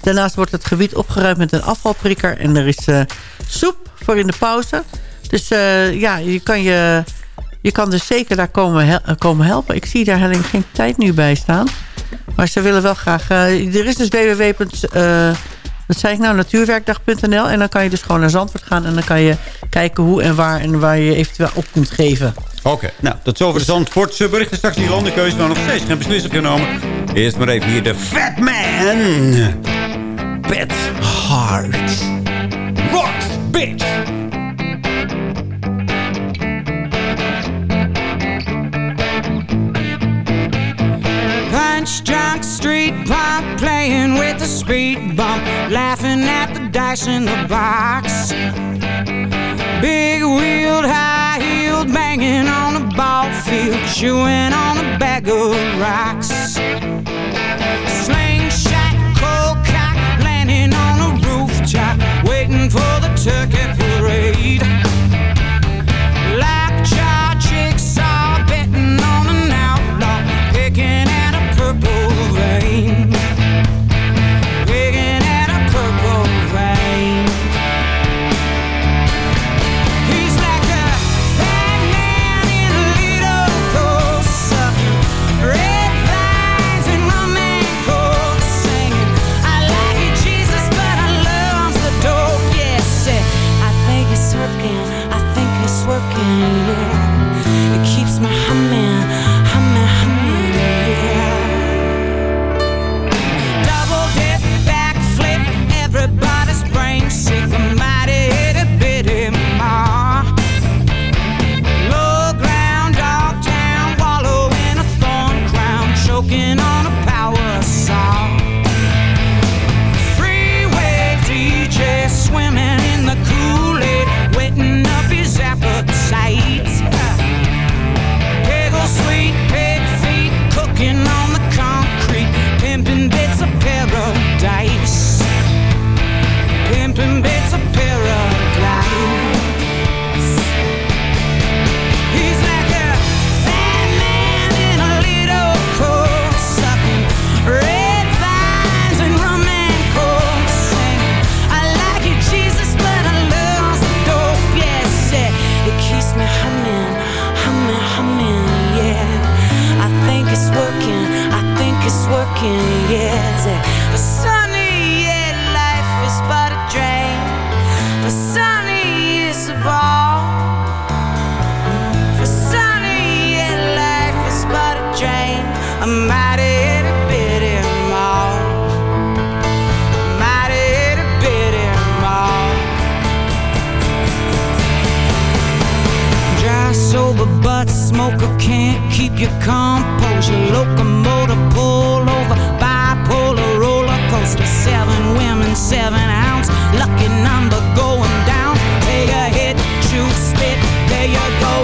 Daarnaast wordt het gebied opgeruimd met een afvalprikker. En er is eh, soep voor in de pauze. Dus ja, je kan, je, je kan dus zeker daar komen, komen helpen. Ik zie daar helemaal geen tijd nu bij staan. Maar ze willen wel graag... er is dus www. Wat zei ik nou? Natuurwerkdag.nl. En dan kan je dus gewoon naar Zandvoort gaan. En dan kan je kijken hoe en waar en waar je eventueel op kunt geven. Oké, nou, tot zover de Zandvoortse berichten. Straks die landenkeuze, maar nog steeds geen beslissing genomen. Eerst maar even hier de Fat Man. Pet Heart. Rock, bitch. Punch drunk street punk playing with the speed bump, laughing at the dice in the box. Big wheeled, high heeled, banging on the ball field, chewing on a bag of rocks. Slingshot, cold cock, landing on a rooftop, waiting for the turkey parade. Seven women, seven ounce. Lucky number going down. Take a hit, shoot, spit. There you go,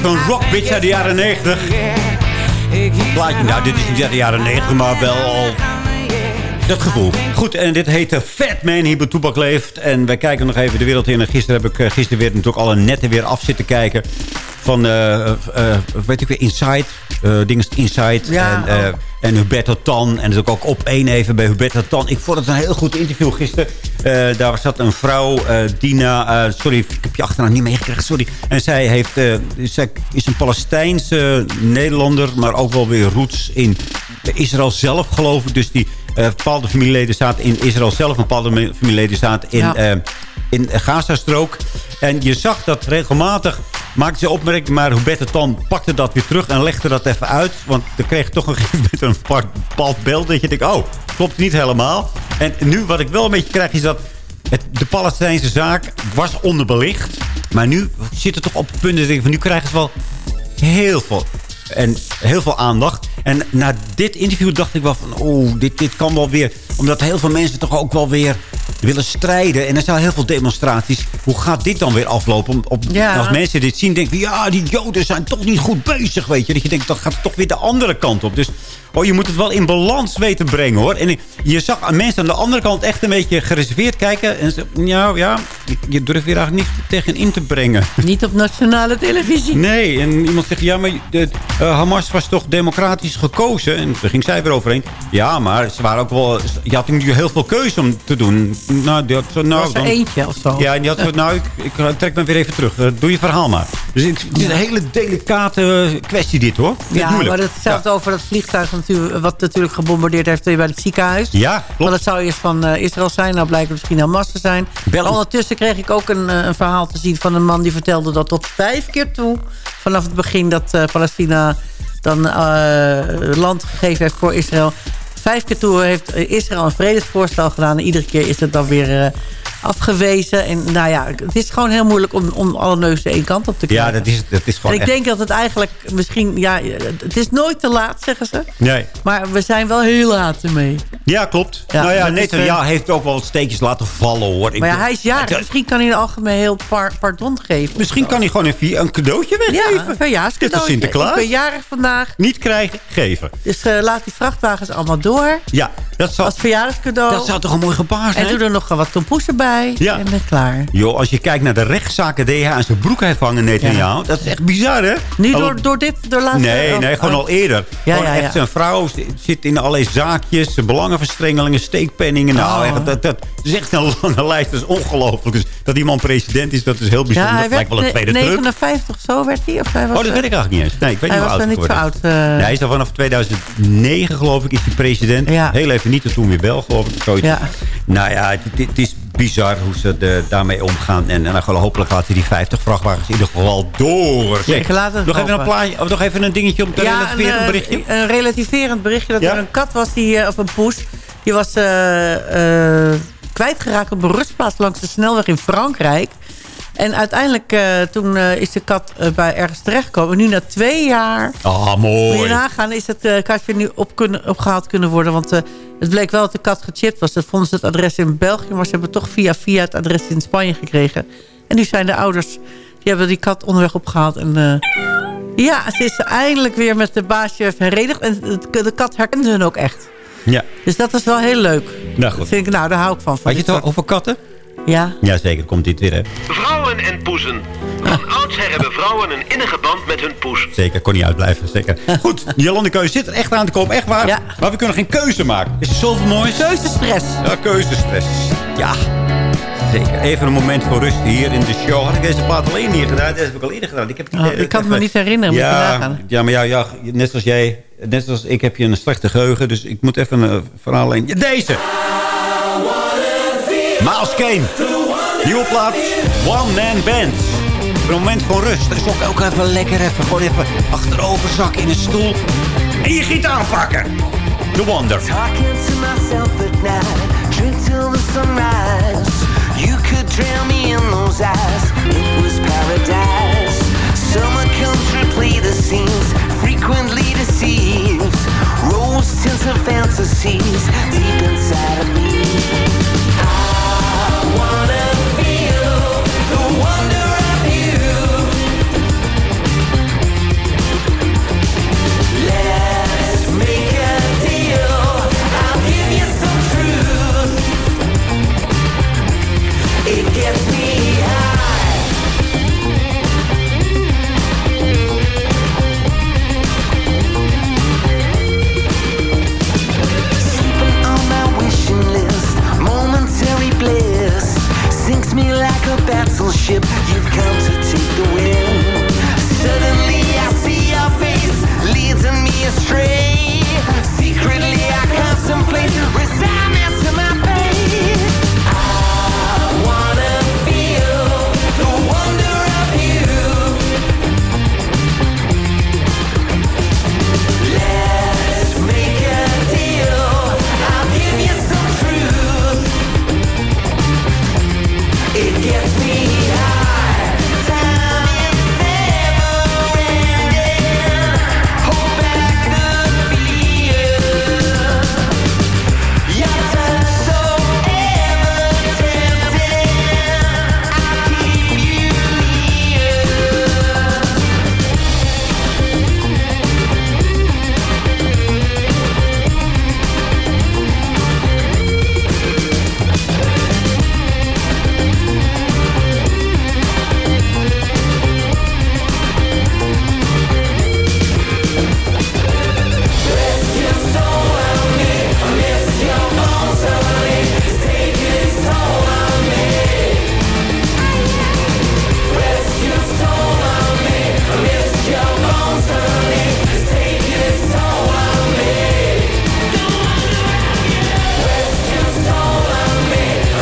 Echt een rockbitch uit de jaren 90. Plaatje, nou, dit is niet uit de jaren 90, maar wel al dat gevoel. Goed, en dit heet de Fat Man hier bij Toebak Leeft. En wij kijken nog even de wereld in. En gisteren heb ik eh, gisteren weer natuurlijk alle netten weer af zitten kijken. Van, eh, eh, weet ik weer, Inside. eh dingen Inside. Ja, en, oh. en Huberto Tan. En dus ook op één even bij Huberto Tan. Ik vond het een heel goed interview gisteren. Eh, daar zat een vrouw, Dina... sorry, ik heb je achternaam niet meegekregen, sorry. En zij, heeft, zij is een Palestijnse Nederlander... maar ook wel weer roots in Israël zelf, geloof ik. Dus die bepaalde familieleden zaten in Israël zelf... en bepaalde familieleden zaten in, Ja. in Gazastrook. En je zag dat regelmatig... maakte ze opmerking, maar Huberto Tan pakte dat weer terug... en legde dat even uit. Want dan kreeg je toch een gegeven moment een bepaald- beeld... dat je denkt, oh, klopt niet helemaal. En nu wat ik wel een beetje krijg is dat... Het, de Palestijnse zaak was onderbelicht. Maar nu zit het toch op het punt dat ik van nu krijgen ze wel heel veel, en heel veel aandacht. En na dit interview dacht ik wel van... oh, dit, dit kan wel weer... omdat heel veel mensen toch ook wel weer willen strijden. En er zijn heel veel demonstraties. Hoe gaat dit dan weer aflopen? Om- Op, Ja. Als mensen dit zien, denken ja, die joden zijn toch niet goed bezig, weet je. Dat je denkt, dan gaat toch weer de andere kant op. Dus oh, je moet het wel in balans weten brengen, hoor. En je zag mensen aan de andere kant echt een beetje gereserveerd kijken. En ze, ja, ja, je durft weer eigenlijk niet tegen in te brengen. Niet op nationale televisie. Nee, en iemand zegt, ja, maar de, eh, Hamas was toch democratisch gekozen? En daar ging zij weer overheen. Ja, maar ze waren ook wel... Je had natuurlijk heel veel keuze om te doen. Nou, die had, zo, nou, was dan- eentje of zo. Ja, en die had nou, ik, ik trek me weer even terug. Eh, doe je verhaal maar. Dus het is een hele delicate kwestie dit, hoor. Ja, maar hetzelfde over dat vliegtuig natuurlijk, wat natuurlijk gebombardeerd heeft bij het ziekenhuis. Ja, klopt. Want het zou eerst van eh, Israël zijn, nou blijkt het misschien Hamas te zijn. Bel- ondertussen kreeg ik ook een, eh, een verhaal te zien van een man die vertelde dat tot vijf keer toe, vanaf het begin dat eh, Palestina dan eh, land gegeven heeft voor Israël. Vijf keer toe heeft Israël een vredesvoorstel gedaan en iedere keer is het dan weer eh, afgewezen. En nou ja, het is gewoon heel moeilijk om, om alle neuzen één kant op te krijgen. Ja, dat is, dat is En gewoon ik echt- denk dat het eigenlijk misschien... Ja, het is nooit te laat, zeggen ze. Nee. Maar we zijn wel heel laat ermee. Ja, klopt. Ja, nou ja, Netanyahu eh, heeft ook wel wat steekjes laten vallen, hoor. Ik Maar ja, hij is jarig. Ja, Misschien kan hij in het algemeen heel par pardon geven. Misschien kan hij gewoon een, vi- een cadeautje weggeven. Ja, een verjaarscadeautje. Dit is Sinterklaas. Ik ben jarig vandaag. Niet krijgen, geven. Dus eh, laat die vrachtwagens allemaal door. Ja, dat zou, Als verjaardagscadeau. dat zou toch een mooi gebaar zijn? En doe er nog wat tompoesen bij. Ja. En ben klaar. Joh, als je kijkt naar de rechtszaken die hij aan zijn broek heeft hangen, Netanyahu. Dat is echt bizar, hè? Niet door, door dit, door laatste... Nee, nee, gewoon al eerder. Ja, gewoon ja, ja. echt zijn vrouw zi- zit in allerlei zaakjes, belangenverstrengelingen, steekpenningen. Nou, Oh. echt, dat, dat is echt een lange lijst. Dat is ongelooflijk. Dus dat die man president is, dat is heel bijzonder. Ja, hij dat lijkt wel een tweede ne- Trump. 59, zo werd hij. Of hij was, Oh, dat weet ik eigenlijk niet eens. Nee, ik weet Hij niet hoe was oud wel hij niet zo oud. is. eh. Nee, hij is al vanaf 2009, geloof ik, is hij president. Ja. Heel even niet, en toen weer bel, geloof ik. Zoiets. Ja. Nou ja, het, het is bizar hoe ze de- daarmee omgaan. En, en dan hopelijk laten die 50 vrachtwagens in ieder geval door. Zeg, Zeker, laten we nog even een plaatje, of nog even een dingetje om te Ja, relativeren, een eh, berichtje. Een relativerend berichtje. Dat Ja? er een kat was, die, eh, of een poes. Die was eh, eh, kwijtgeraakt op een rustplaats langs de snelweg in Frankrijk. En uiteindelijk, eh, toen eh, is de kat eh, bij ergens terechtgekomen. Nu na twee jaar, Ah, moet je mooi. nagaan, is het katje nu op kunnen, opgehaald kunnen worden. Want het bleek wel dat de kat gechipt was. Dat vonden ze het adres in België. Maar ze hebben toch via via het adres in Spanje gekregen. En nu zijn de ouders, die hebben die kat onderweg opgehaald. En ja, ze is eindelijk weer met de baasje herenigd. En de, kat herkende hun ook echt. Ja, Dus dat was wel heel leuk. nou Dat goed. vind ik, nou, daar hou ik van. van Had je het al over katten? Ja. Jazeker, komt dit weer, hè? Vrouwen en poezen. Van oudsher hebben vrouwen een innige band met hun poes. Zeker, kon niet uitblijven, zeker. Goed, Jolande keuze zit er echt aan te komen, echt waar. Ja. Maar we kunnen geen keuze maken. Is er zoveel moois? Keuzestress. Ja, keuzestress. Ja, zeker. Even een moment voor rust hier in de show. Had ik deze plaat alleen hier gedaan? Deze heb ik al eerder gedaan. Ik, heb Oh, ik kan het me niet herinneren, Ja, nagaan. ja, maar ja, ja, net zoals jij net zoals ik heb je een slechte geheugen. Dus ik moet even een verhaal in. Ja, Deze! Miles Kane. Nieuwe plaat. One Man Band. Een moment van rust. Dat is ook, even lekker even. Gewoon even achterover zakken in een stoel. En je gitaar pakken. The Wonder. Talking to myself at night, drink till the sunrise. You could drown me in those eyes. It was paradise. Summer comes replay the scenes, frequently deceived. Rose tints of fantasies deep inside of me. I wanna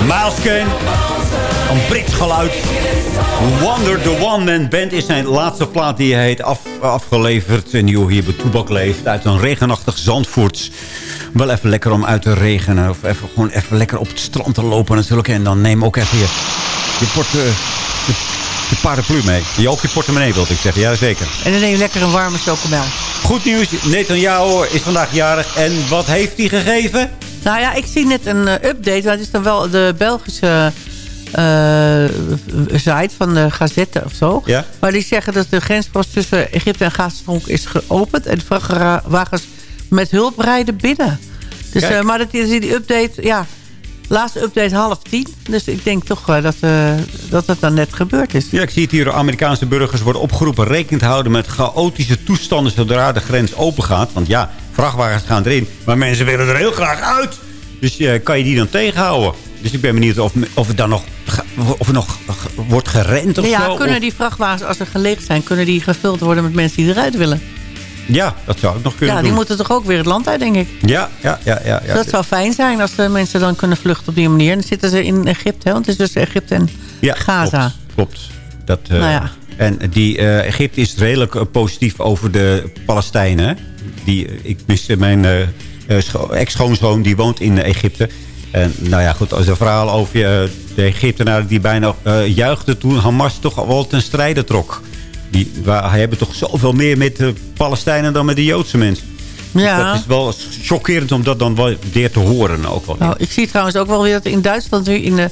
Miles Kane. Een Brits geluid. Wonder the One Man Band is zijn laatste plaat die hij heeft af, afgeleverd. En die hier bij Toebak leeft. Uit een regenachtig Zandvoorts. Wel even lekker om uit te regenen. Of even, gewoon even lekker op het strand te lopen natuurlijk. En dan neem ook even je, je, port, je, je paraplu mee. Je ook je portemonnee wilde ik zeggen. Ja, zeker. En dan neem je lekker een warme chocomel. Goed nieuws. Netanyahu is vandaag jarig. En wat heeft hij gegeven? Nou ja, ik zie net een eh, update. Het is dan wel de Belgische eh, site van de Gazette of zo. Ja? Maar die zeggen dat de grenspost tussen Egypte en Gazastrook is geopend. En de vrachtwagens met hulp rijden binnen. Dus, eh, maar dat is die update, ja, laatste update half tien. Dus ik denk toch eh, dat, eh, dat het dan net gebeurd is. Ja, ik zie het hier. Amerikaanse burgers worden opgeroepen rekening te houden met chaotische toestanden zodra de grens open gaat. Want ja, vrachtwagens gaan erin, maar mensen willen er heel graag uit. Dus eh, kan je die dan tegenhouden? Dus ik ben benieuwd of, of het dan nog, of er nog wordt gerend of ja, zo. kunnen Of- die vrachtwagens, als ze geleegd zijn... kunnen die gevuld worden met mensen die eruit willen? Ja, dat zou ik nog kunnen Ja, die doen. moeten toch ook weer het land uit, denk ik. Ja, ja, ja. ja, ja. Dus dat zou fijn zijn als de mensen dan kunnen vluchten op die manier. En dan zitten ze in Egypte, hè? want het is dus Egypte en Ja, Gaza. Klopt, klopt. Dat, Nou ja. En die eh, Egypte is redelijk eh, positief over de Palestijnen. Die, ik mis eh, mijn scho- ex-schoonzoon, die woont in Egypte. En nou ja, goed, als een verhaal over de Egyptenaren die bijna juichten toen Hamas toch wel ten strijde trok. Die waar, hebben toch zoveel meer met de Palestijnen dan met de Joodse mensen. Dus Ja. dat is wel chockerend om dat dan wel weer te horen ook wel. Nou, ik zie trouwens ook wel weer dat in Duitsland nu in de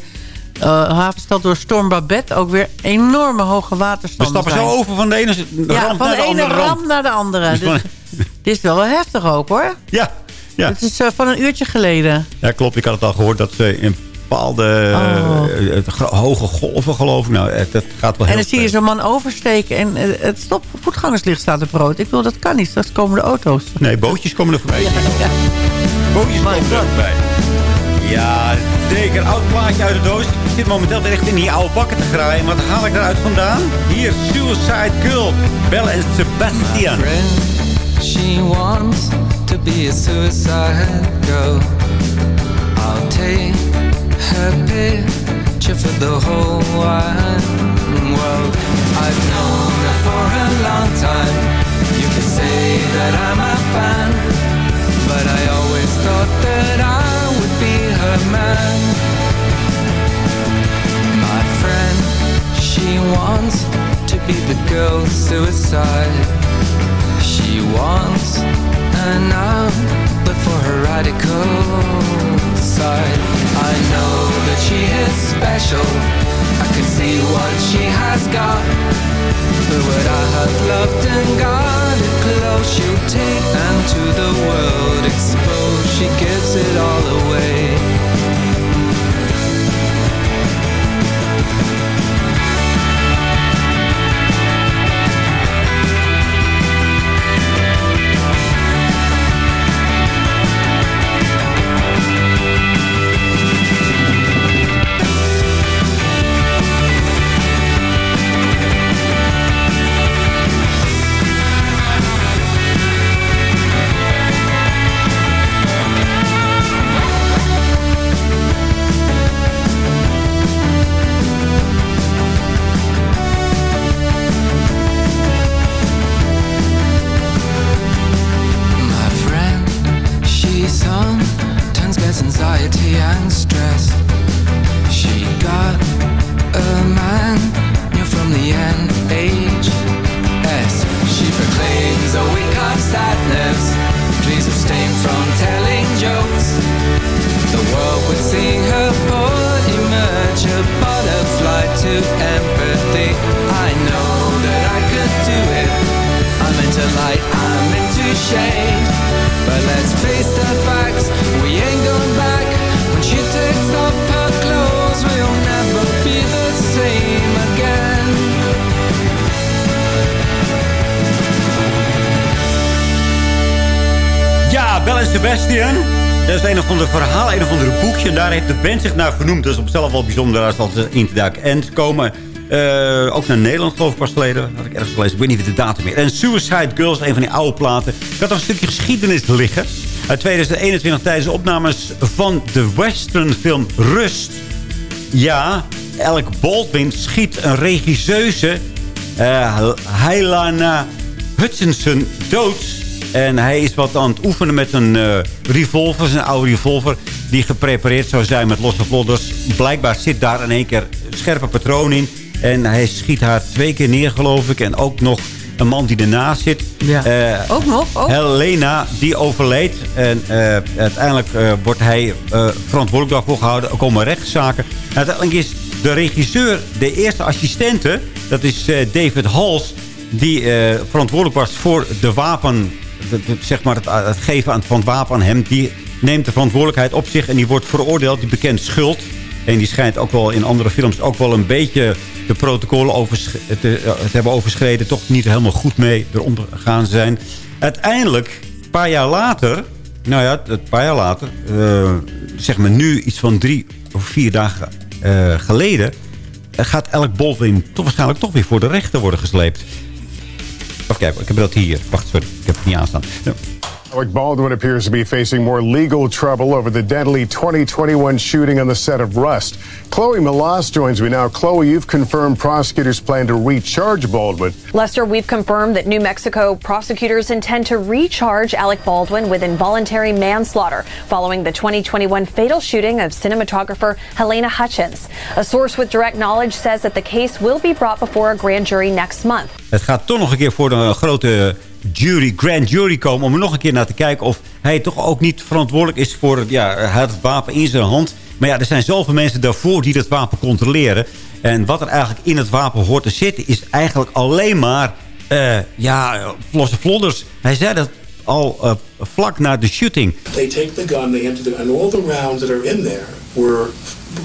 eh, havenstad door storm Babette ook weer enorme hoge We waterstanden stappen zijn. zo over van de ene Ja, van naar de de ene andere ramp. naar de andere. Dus van- dit is wel wel heftig ook hoor. Ja, ja. Het is eh, van een uurtje geleden. Ja, klopt. Ik had het al gehoord dat ze in bepaalde Oh. eh, gro- hoge golven, geloof ik. Nou, het, het gaat wel En dan zie je zo'n man oversteken en eh, het stop voetgangerslicht staat op rood. Ik wil dat kan niet, straks komen de auto's. Nee, bootjes komen er voorbij. Bootjes komen er voorbij. Ja, zeker. Oud plaatje uit de doos. Ik zit momenteel echt in die oude bakken te graaien. Wat haal ik eruit vandaan? Hier, Suicide Girl. Belle en Sebastian. She wants to be a suicide girl. Her picture for the whole wide world. I've known her for a long time. You can say that I'm a fan, but I always thought that I would be her man. My friend, she wants to be the girl suicide. She wants an outlet for her radical side. I know that she is special. I can see what she has got. But what I have loved and guarded close, she'll take and to the world expose. She gives it all away. De band zich naar vernoemd. Dat is op zichzelf wel bijzonder als dat in te duiken. En komen eh, ook naar Nederland, geloof ik, pas geleden. Had ik ergens gelezen. Ik weet niet de datum meer. En Suicide Girls, een van die oude platen. Ik had nog een stukje geschiedenis liggen. Uit 2021 tijdens de opnames van de westernfilm Rust. Ja, Alec Baldwin schiet een regisseuse, eh Helena Hutchinson, dood. En hij is wat aan het oefenen met een eh, revolver, zijn oude revolver... die geprepareerd zou zijn met losse vlodders. Blijkbaar zit daar in één keer scherpe patroon in. En hij schiet haar twee keer neer, geloof ik. En ook nog een man die ernaast zit. Ja. Eh, Ook nog? Ook? Helena, die overleed. En eh, uiteindelijk eh, wordt hij verantwoordelijk daarvoor gehouden. Er komen rechtszaken. Uiteindelijk is de regisseur, de eerste assistente... dat is David Hals... die verantwoordelijk was voor de wapen... de- de- zeg maar het, het geven aan- van het wapen aan hem... die neemt de verantwoordelijkheid op zich... en die wordt veroordeeld, die bekent schuld... En die schijnt ook wel in andere films ook wel een beetje de protocollen eh, te hebben overschreden. Toch niet helemaal goed mee eronder gaan zijn. Uiteindelijk, een paar jaar later... Nou ja, een paar jaar later... eh, zeg maar nu iets van drie of vier dagen eh, geleden... gaat Alec Baldwin toch waarschijnlijk toch weer voor de rechter worden gesleept. Even kijken, ik heb dat hier. Wacht, sorry, ik heb het niet aanstaan. Ja. Alec Baldwin appears to be facing more legal trouble over the deadly 2021 shooting on the set of Rust. Chloe Malas joins me now. Chloe, you've confirmed prosecutors plan to recharge Baldwin. Lester, we've confirmed that New Mexico prosecutors intend to recharge Alec Baldwin with involuntary manslaughter following the 2021 fatal shooting of cinematographer Helena Hutchins. A source with direct knowledge says that the case will be brought before a grand jury next month. Het gaat toch nog een keer voor de grote jury, grand jury komen... om er nog een keer naar te kijken of hij toch ook niet verantwoordelijk is voor... Ja, het wapen in zijn hand. Maar ja, er zijn zoveel mensen daarvoor die dat wapen controleren. En wat er eigenlijk in het wapen hoort te zitten... is eigenlijk alleen maar eh, ja, losse vlodders. Hij zei dat al eh, vlak na de shooting. They take the gun, they empty the and all the rounds that are in there were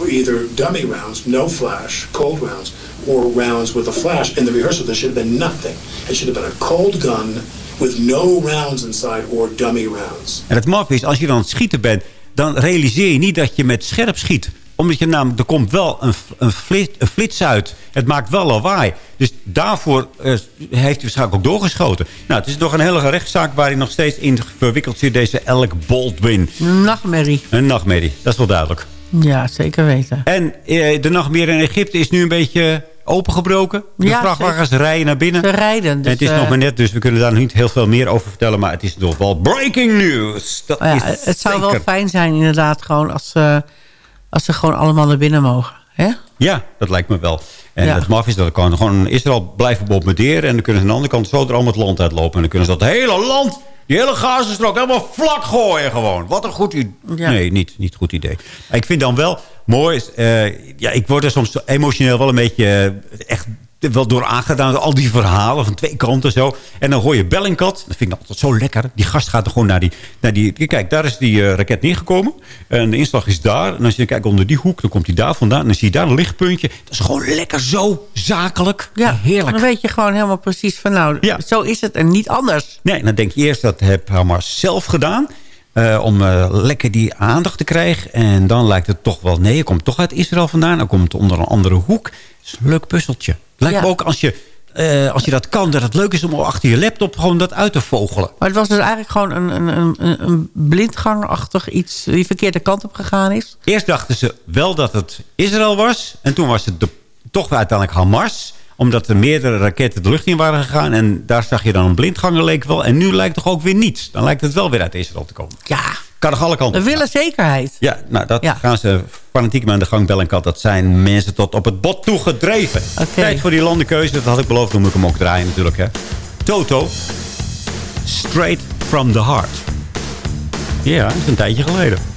either dummy rounds, no flash, cold rounds, or rounds with a flash. In the rehearsal, there should have been nothing. It should have been a cold gun with no rounds inside or dummy rounds. En het maf is, als je dan aan het schieten bent... dan realiseer je niet dat je met scherp schiet. omdat je namelijk, er komt wel een, een, flits, een flits uit. Het maakt wel lawaai. Dus daarvoor eh, heeft hij waarschijnlijk ook doorgeschoten. Nou, het is nog een hele rechtszaak waar hij nog steeds in verwikkeld zit. Deze Alec Baldwin. Nachtmerrie. Een nachtmerrie, dat is wel duidelijk. Ja, zeker weten. En eh, de nachtmerrie in Egypte is nu een beetje opengebroken. De Ja, vrachtwagens rijden naar binnen. Ze rijden. Dus, en het is eh, nog maar net, dus we kunnen daar niet heel veel meer over vertellen. Maar het is nog wel breaking news. Dat ja, is het zou wel fijn zijn inderdaad gewoon als, ze als ze gewoon allemaal naar binnen mogen. Hè? Ja, dat lijkt me wel. En Ja. het maf is dat er kan gewoon Israël blijven bombarderen. En dan kunnen ze aan de andere kant zo er allemaal het land uitlopen. En dan kunnen ze dat hele land, die hele Gazastrook, helemaal vlak gooien gewoon. Wat een goed idee. Ja. Nee, niet, niet goed idee. Ik vind dan wel mooi... eh, ja, ik word er soms emotioneel wel een beetje eh, echt wel door aangedaan. Al die verhalen van twee kanten zo. En dan hoor je Bellingcat. Dat vind ik altijd zo lekker. Die gast gaat er gewoon naar die... Naar die kijk, daar is die eh, raket neergekomen. En de inslag is daar. En als je kijkt onder die hoek, dan komt hij daar vandaan. En dan zie je daar een lichtpuntje. Dat is gewoon lekker zo zakelijk. Ja, Heerlijk. Dan weet je gewoon helemaal precies van nou, zo is het en niet anders. Nee, dan denk je eerst dat heb Hamas zelf gedaan. Eh, om eh, lekker die aandacht te krijgen. En dan lijkt het toch wel... Nee, je komt toch uit Israël vandaan. Dan komt het onder een andere hoek. Het is een leuk puzzeltje. Lijkt Ja. me ook als je, eh, als je dat kan... dat het leuk is om achter je laptop gewoon dat uit te vogelen. Maar het was dus eigenlijk gewoon een, een, een, een- een blindgangachtig iets die verkeerde kant op gegaan is. Eerst dachten ze wel dat het Israël was. En toen was het de, toch uiteindelijk Hamas. Omdat er meerdere raketten de lucht in waren gegaan. En daar zag je dan een blindganger leek wel. En nu lijkt het toch ook weer niets. Dan lijkt het wel weer uit Israël te komen. Ja. Kan nog alle kanten We willen zekerheid. Ja, nou, dat gaan ze fanatiek mee aan de gang bellen. Kat. Dat zijn mensen tot op het bot toe gedreven. Tijd voor die landenkeuze. Dat had ik beloofd. Dan moet ik hem ook draaien natuurlijk. Hè. Toto. Straight from the heart. Ja, dat is een tijdje geleden.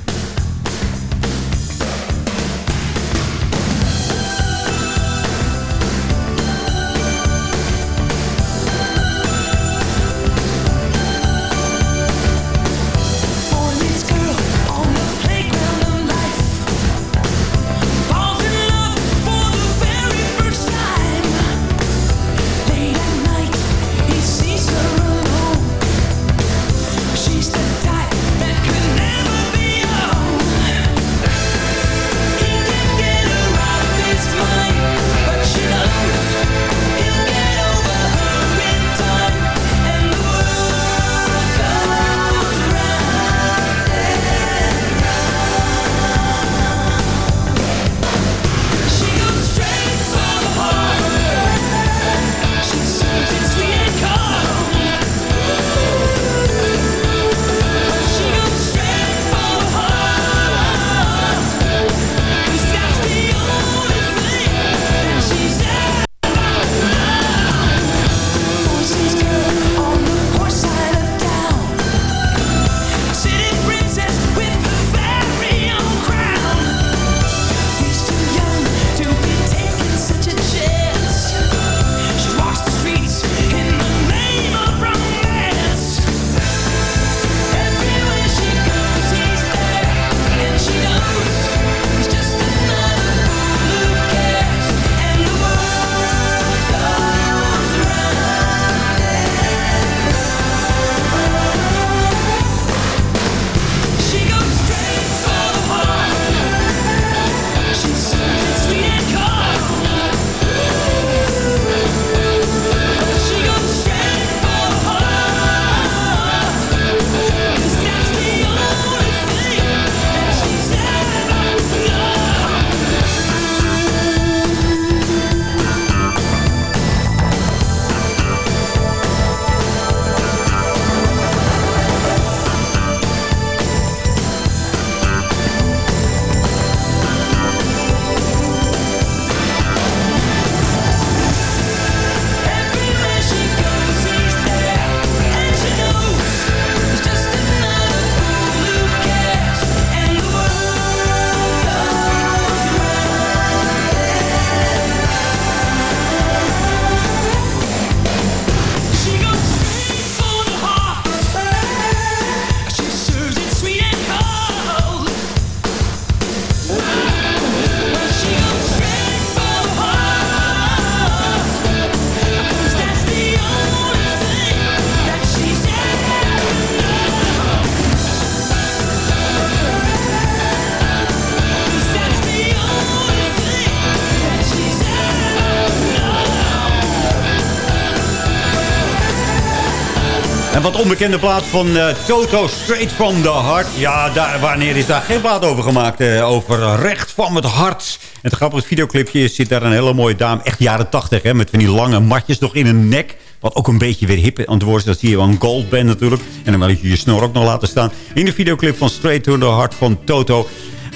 Wat onbekende plaat van eh, Toto, Straight from the Heart. Ja, daar, wanneer is daar geen plaat over gemaakt? eh, over recht van het hart. En het grappige videoclipje is, zit daar een hele mooie dame. Echt jaren tachtig, hè. Met van die lange matjes nog in een nek. Wat ook een beetje weer hip aan het worden is. Dat zie wel een goldband natuurlijk. En dan wil je je snor ook nog laten staan. In de videoclip van Straight to the Heart van Toto.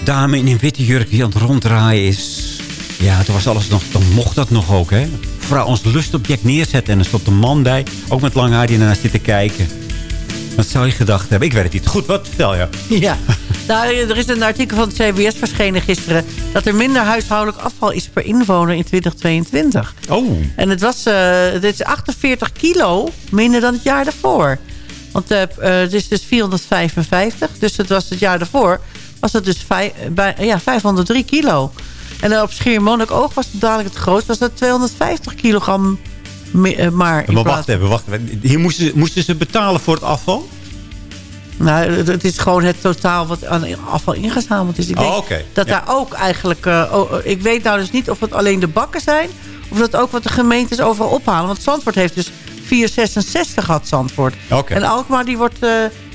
Dame in een witte jurk die aan het ronddraaien is. Ja, toen was alles nog, dan mocht dat nog ook, hè. Vrouw ons lustobject neerzetten en er stond een man bij. Ook met lang haar die ernaar zit te kijken. Wat zou je gedacht hebben? Ik weet het niet. Goed, wat vertel je? Ja, nou, er is een artikel van het CBS verschenen gisteren... dat er minder huishoudelijk afval is per inwoner in 2022. Oh. En het was eh, dit is 48 kilo minder dan het jaar daarvoor. Want eh, eh, het is dus 455. Dus het was het jaar daarvoor was het dus bij, ja, 503 kilo. En op Schiermonnikoog was het dadelijk het grootst. Was dat 250 kilogram me- eh, maar. Maar plaats- wacht even, wacht even. Hier moesten, ze- moesten ze betalen voor het afval? Nou, het- is gewoon het totaal wat aan afval ingezameld is. Ik denk Oh, dat Ja. daar ook eigenlijk... eh, oh, ik weet nou dus niet of het alleen de bakken zijn... of dat ook wat de gemeentes overal ophalen. Want Zandvoort heeft dus 466 gehad, Zandvoort. Oké. En Alkmaar die wordt eh,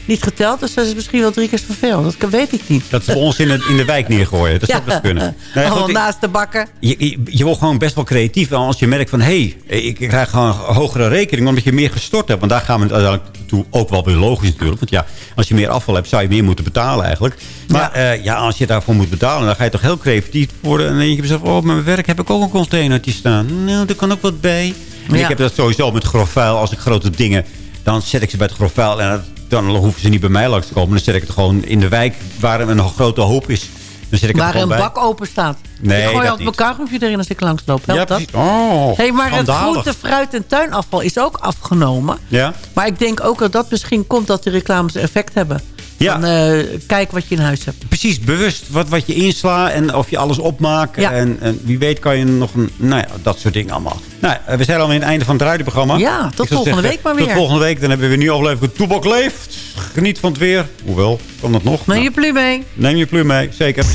niet geteld. Dus dat is misschien wel drie keer zoveel. Dat weet ik niet. Dat ze ons in, het, in de wijk neergooien. Dat zou best kunnen. Goed, ik- naast de bakken. je, je, je wordt gewoon best wel creatief. En Als je merkt van, hé, hey, ik krijg gewoon een hogere rekening... omdat je meer gestort hebt. Want daar gaan we het uiteindelijk toe ook wel weer logisch natuurlijk. Want ja, als je meer afval hebt, zou je meer moeten betalen eigenlijk. Maar ja, ja als je daarvoor moet betalen... dan ga je toch heel creatief worden. En dan denk je zelf, oh, met mijn werk heb ik ook een containertje staan. Nou, daar kan ook wat bij. En Ja. ik heb dat sowieso met grofvuil. Als ik grote dingen... dan zet ik ze bij het grofvuil. En dat- dan hoeven ze niet bij mij langs te komen. Dan zet ik het gewoon in de wijk waar een grote hoop is. Dan zet ik het Waar gewoon een bij. bak open staat. Nee, ik gooi altijd mijn kauwgompje erin als ik langsloop. Helpt Ja, dat? Oh, hey, maar het schandalig. groente, fruit en tuinafval is ook afgenomen. Ja? Maar ik denk ook dat dat misschien komt dat de reclames effect hebben. Ja. Van, eh, kijk wat je in huis hebt. Precies, bewust wat, wat je inslaat en of je alles opmaakt. Ja. En, en wie weet kan je nog een... Nou ja, dat soort dingen allemaal. Nou, eh, we zijn al aan het einde van het radioprogramma. Ja, tot volgende week maar weer. Tot volgende week. Dan hebben we weer nu aflevering Toebak Leeft. Geniet van het weer. Hoewel, kan dat nog? Neem Nou, je pluim mee. neem je pluim mee, zeker.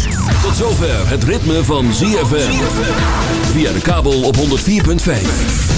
Tot zover het ritme van ZFM. Via de kabel op 104.5.